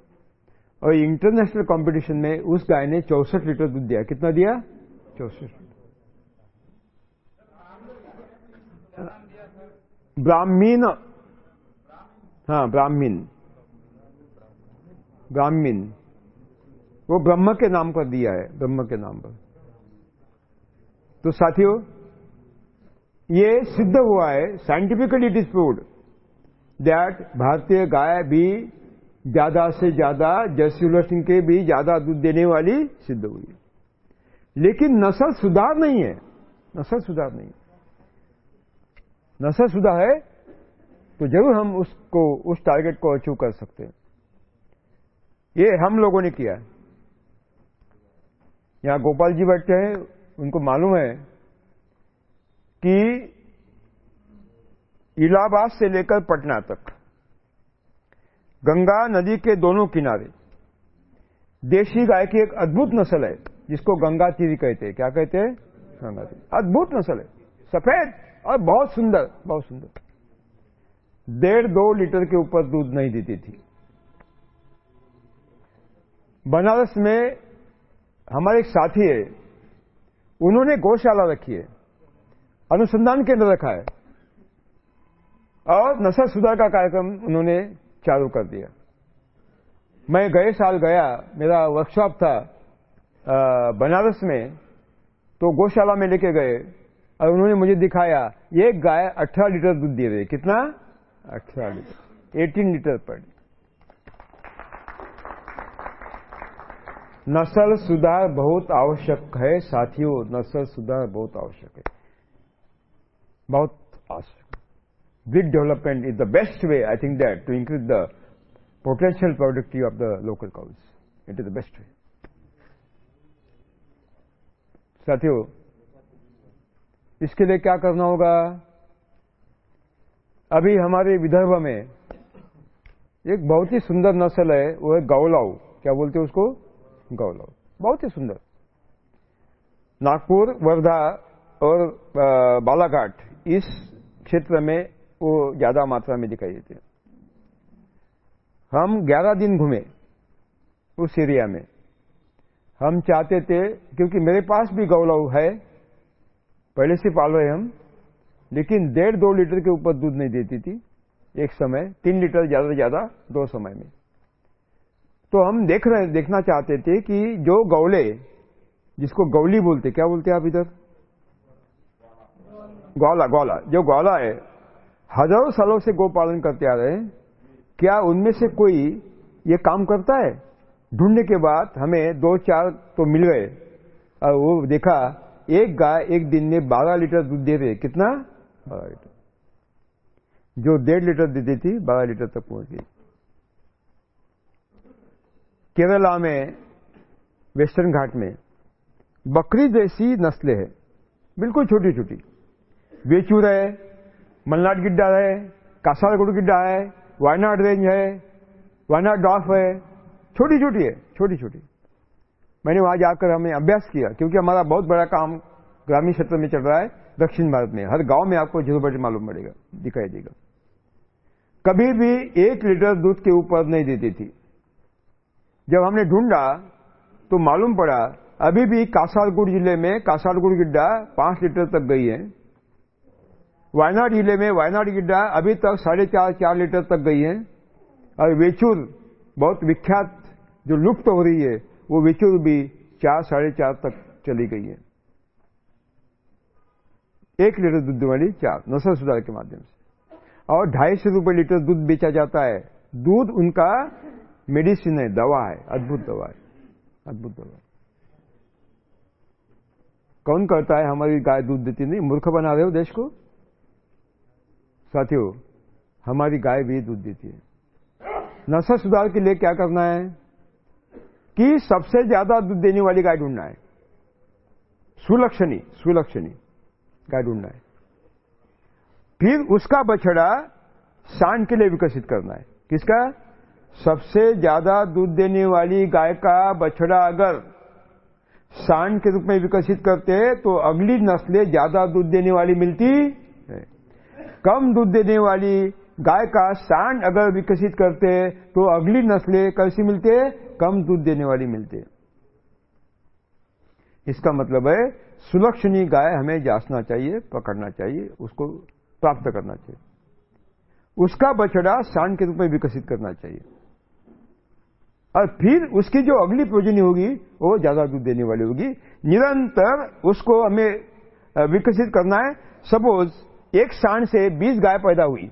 और इंटरनेशनल कंपटीशन में उस गाय ने चौसठ लीटर दूध दिया। कितना दिया? चौसठ। ब्राह्मीण। हाँ ब्राह्मीण। ब्राह्मीण। वो ब्रह्म के नाम पर दिया है, ब्रह्म के नाम पर। तो साथियों, ये सिद्ध हुआ है scientifically it is proved that भारतीय गाय भी ज़्यादा से ज़्यादा जयसूल सिंह के भी ज़्यादा दूध देने वाली सिद्ध हुई लेकिन नस्ल सुधार नहीं है, नस्ल सुधार नहीं नस्ल सुधार है तो ज़रूर हम उसको, उस टारगेट को अचीव कर सकते हैं। ये हम लोगों ने किया यहाँ गोपाल जी बैठे हैं, उनको मालूम है कि इलाहाबाद से लेकर पटना तक, गंगा नदी के दोनों किनारे देशी गाय की एक अद्भुत नस्ल है, जिसको गंगा तीरी कहते हैं। क्या कहते हैं? गंगा तीरी अद्भुत नस्ल है। सफ़ेद। और बहुत सुंदर बहुत सुंदर। डेढ़ दो लीटर के ऊपर दूध नहीं देती थी। बनारस में हमारे एक साथी है, उन्होंने गौशाला रखी है, अनुसंधान केंद्र रखा है, और नशा सुधार का कार्यक्रम उन्होंने चालू कर दिया। मैं गए साल गया, मेरा वर्कशॉप था बनारस में तो गौशाला में लेके गए और उन्होंने मुझे दिखाया, ये गाय 18 लीटर दूध दे रही कितना? 18 लीटर। 18 लीटर पर। नस्ल सुधार बहुत आवश्यक है, साथियों, नस्ल सुधार बहुत आवश्यक है। बहुत आवश्यक। Breed development is the best way I think that to increase the potential productive of the local cows it is the best way साथियों इसके लिए क्या करना होगा? अभी हमारे विदर्भ में एक बहुत ही सुंदर नस्ल है, वो है गौलाऊ। क्या बोलते हैं उसको? गौलाव बहुत ही सुंदर। नागपुर, वर्धा और बालाघाट इस क्षेत्र में वो ज़्यादा मात्रा में दिखाई देते हैं। हम 11 दिन घूमे उस एरिया में। हम चाहते थे, क्योंकि मेरे पास भी गौलव है पहले से पाल रहे हम, लेकिन डेढ़ दो लीटर के ऊपर दूध नहीं देती थी, एक समय, तीन लीटर ज़्यादा से ज़्यादा दो समय में। तो हम देख रहे, देखना चाहते थे कि जो गौले, जिसको गौली बोलते, क्या बोलते आप इधर? गौला गौला जो गौला है, हज़ारों सालों से गोपालन करते आ रहे हैं। क्या उनमें से कोई ये काम करता है? ढूँढने के बाद हमें दो, चार तो मिल गए, और वो देखा एक गाय एक दिन में बारह लीटर दूध दे रहे कितना? बारह लीटर। जो डेढ़ लीटर देती थी बारह लीटर तक पहुँच गई केरला में, वेस्टर्न घाट में, बकरी जैसी नस्लें है। बिल्कुल छोटी छोटी वेचूर है, मलनाड गिड्डा है, कासारगुड़ गिड्डा है, वायनाड रेंज है, वायनाड डॉफ है। छोटी छोटी है छोटी छोटी मैंने वहाँ जाकर हमें अभ्यास किया, क्योंकि हमारा बहुत बड़ा काम ग्रामीण क्षेत्र में चल रहा है, दक्षिण भारत में। हर गाँव में आपको ज़ीरो बजट मालूम पड़ेगा, दिखाई देगा। कभी भी एक लीटर दूध के ऊपर नहीं देती थी। जब हमने ढूंढा तो मालूम पड़ा, अभी भी कासारगुड़ ज़िले में, कासारगुड़ गिड्डा पाँच लीटर तक गई है। वायनाड ज़िले में वायनाड गिड्डा अभी तक साढ़े चार चार लीटर तक गई है। और वेचूर, बहुत विख्यात जो लुप्त हो रही है वो वेचूर भी चार, साढ़े चार तक चली गई है। एक लीटर दूध वाली चार नस्ल सुधार के माध्यम से। और ढाई सौ रुपए लीटर दूध बेचा जाता है। दूध उनका मेडिसिन है, दवा है, अद्भुत दवा है, अद्भुत दवा है। कौन करता है, हमारी गाय दूध देती नहीं, मूर्ख बना रहे हो देश को? साथियों, हमारी गाय भी दूध देती है। नशा सुधार के लिए क्या करना है? कि सबसे ज़्यादा दूध देने वाली गाय ढूंढना है। सुलक्षणी सुलक्षणी गाय ढूंढना है। फिर उसका बछड़ा सांड के लिए विकसित करना है। किसका? सबसे ज़्यादा दूध देने वाली गाय का बछड़ा अगर सांड के रूप में विकसित करते हैं तो अगली नस्लें ज़्यादा दूध देने वाली मिलती है। कम दूध देने वाली गाय का सांड अगर विकसित करते हैं तो अगली नस्लें कैसी मिलते कम दूध देने वाली मिलते इसका मतलब है सुलक्षणी गाय हमें जांचना चाहिए, पकड़ना चाहिए, उसको प्राप्त करना चाहिए। उसका बछड़ा सांड के रूप में विकसित करना चाहिए। और फिर उसकी जो अगली प्रोजनी होगी, वो ज़्यादा दूध देने वाली होगी। निरंतर उसको हमें विकसित करना है। सपोज़ एक सांड से 20 गाय पैदा हुई।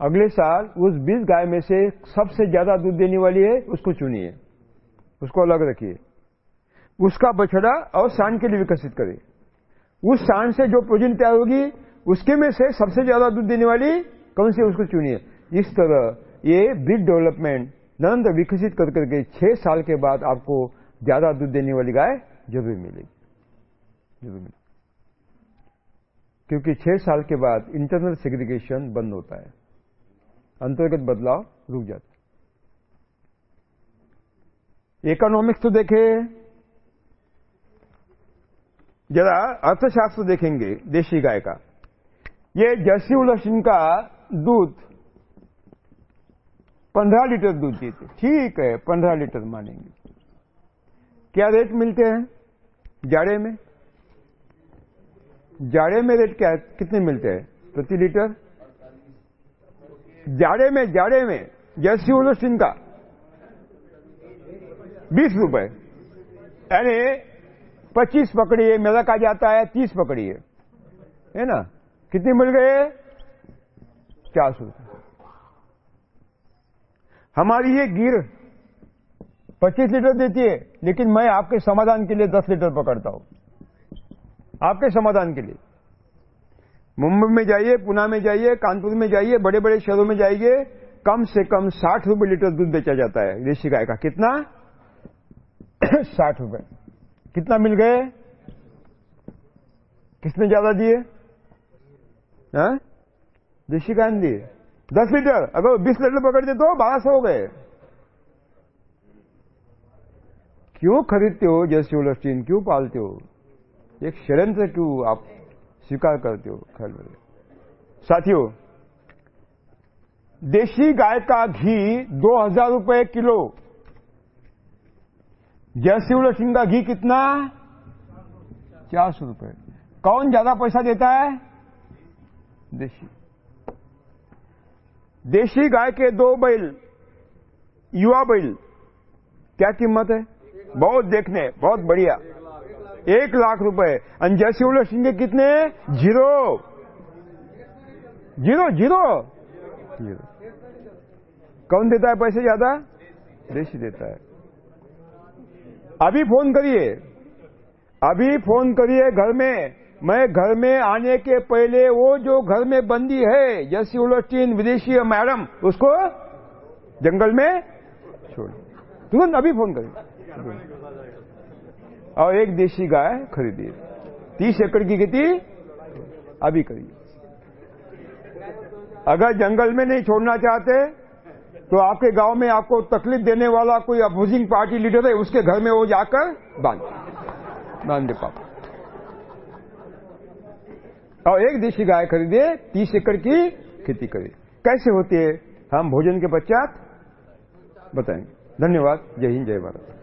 अगले साल उस 20 गाय में से सबसे ज़्यादा दूध देने वाली है, उसको चुनिए। उसको अलग रखिए। उसका बछड़ा और सांड के लिए विकसित करे। उस सांड से जो प्रोजन तैयार होगी, उसके में से सबसे ज़्यादा दूध देने वाली कौन सी उसको चुनिए। इस तरह ये ब्रिड डेवलपमेंट नंद विकसित कर करके छह साल के बाद आपको ज़्यादा दूध देने वाली गाय ज़रूर मिलेगी। ज़रूर मिलेगी। क्योंकि छह साल के बाद इंटरनल सेग्रीगेशन बंद होता है। अंतर्गत बदलाव रुक जाता इकोनॉमिक्स तो देखे। जरा अर्थशास्त्र देखेंगे, देशी गाय का। ये जर्सी उलसन का दूध पंद्रह लीटर दूध देते। ठीक है, पंद्रह लीटर मानेंगे। क्या रेट मिलते हैं? जाड़े में। जाड़े में रेट क्या, कितने मिलते हैं? प्रति लीटर? जाड़े में जाड़े में जैसी उलसिन का। बीस रुपए। यानी पच्चीस पकड़िए मेरा कहा जाता है, तीस पकड़िए। है ना? कितने मिल गए? चार सौ हमारी ये गिर 25 लीटर देती है, लेकिन मैं आपके समाधान के लिए 10 लीटर पकड़ता हूँ। आपके समाधान के लिए। मुंबई में जाइए, पुणे में जाइए, कानपुर में जाइए बड़े बड़े शहरों में जाइए, कम से कम साठ रुपए लीटर दूध बेचा जाता है देशी गाय का। कितना? साठ रुपए। कितना मिल गए? किसने ज़्यादा दिए? हाँ? देशी गाय दिए। दस लीटर। अगर बीस लीटर पकड़ दे तो बारह सौ हो गए। क्यों खरीदते हो जैसे ओलस्टीन क्यों पालते हो? एक षड्यंत्र क्यों आप स्वीकार करते हो खैर साथियों देशी गाय का घी दो हज़ार रुपए किलो। जर्सी उलस्टीन का घी कितना? चार सौ रुपए। कौन ज़्यादा पैसा देता है? देशी देशी गाय के दो बैल, युवा बैल, क्या कीमत है? बहुत देखने, बहुत बढ़िया। एक लाख रुपए। और जैसे उलट के कितने? ज़ीरो। Zero zero. कौन देता है पैसे ज़्यादा? देशी देता है। अभी फ़ोन करिए। अभी फ़ोन करिए घर में। मैं घर में आने के पहले वो जो घर में बंदी है जैसी उलटीन विदेशी मैडम, उसको जंगल में छोड़। तुरंत अभी फ़ोन करिए। और एक देशी गाय खरीदिए। तीस एकड़ की खेती अभी करिए। अगर जंगल में नहीं छोड़ना चाहते तो आपके गाँव में आपको तकलीफ़ देने वाला कोई अपोजिंग पार्टी लीडर है, उसके घर में वो जाकर बाँध बाँध दे पापा। और एक देशी गाय खरीदे तीस एकड़ की खेती करे कैसे होती है? हम भोजन के पश्चात बताएँगे। धन्यवाद। जय हिंद, जय भारत।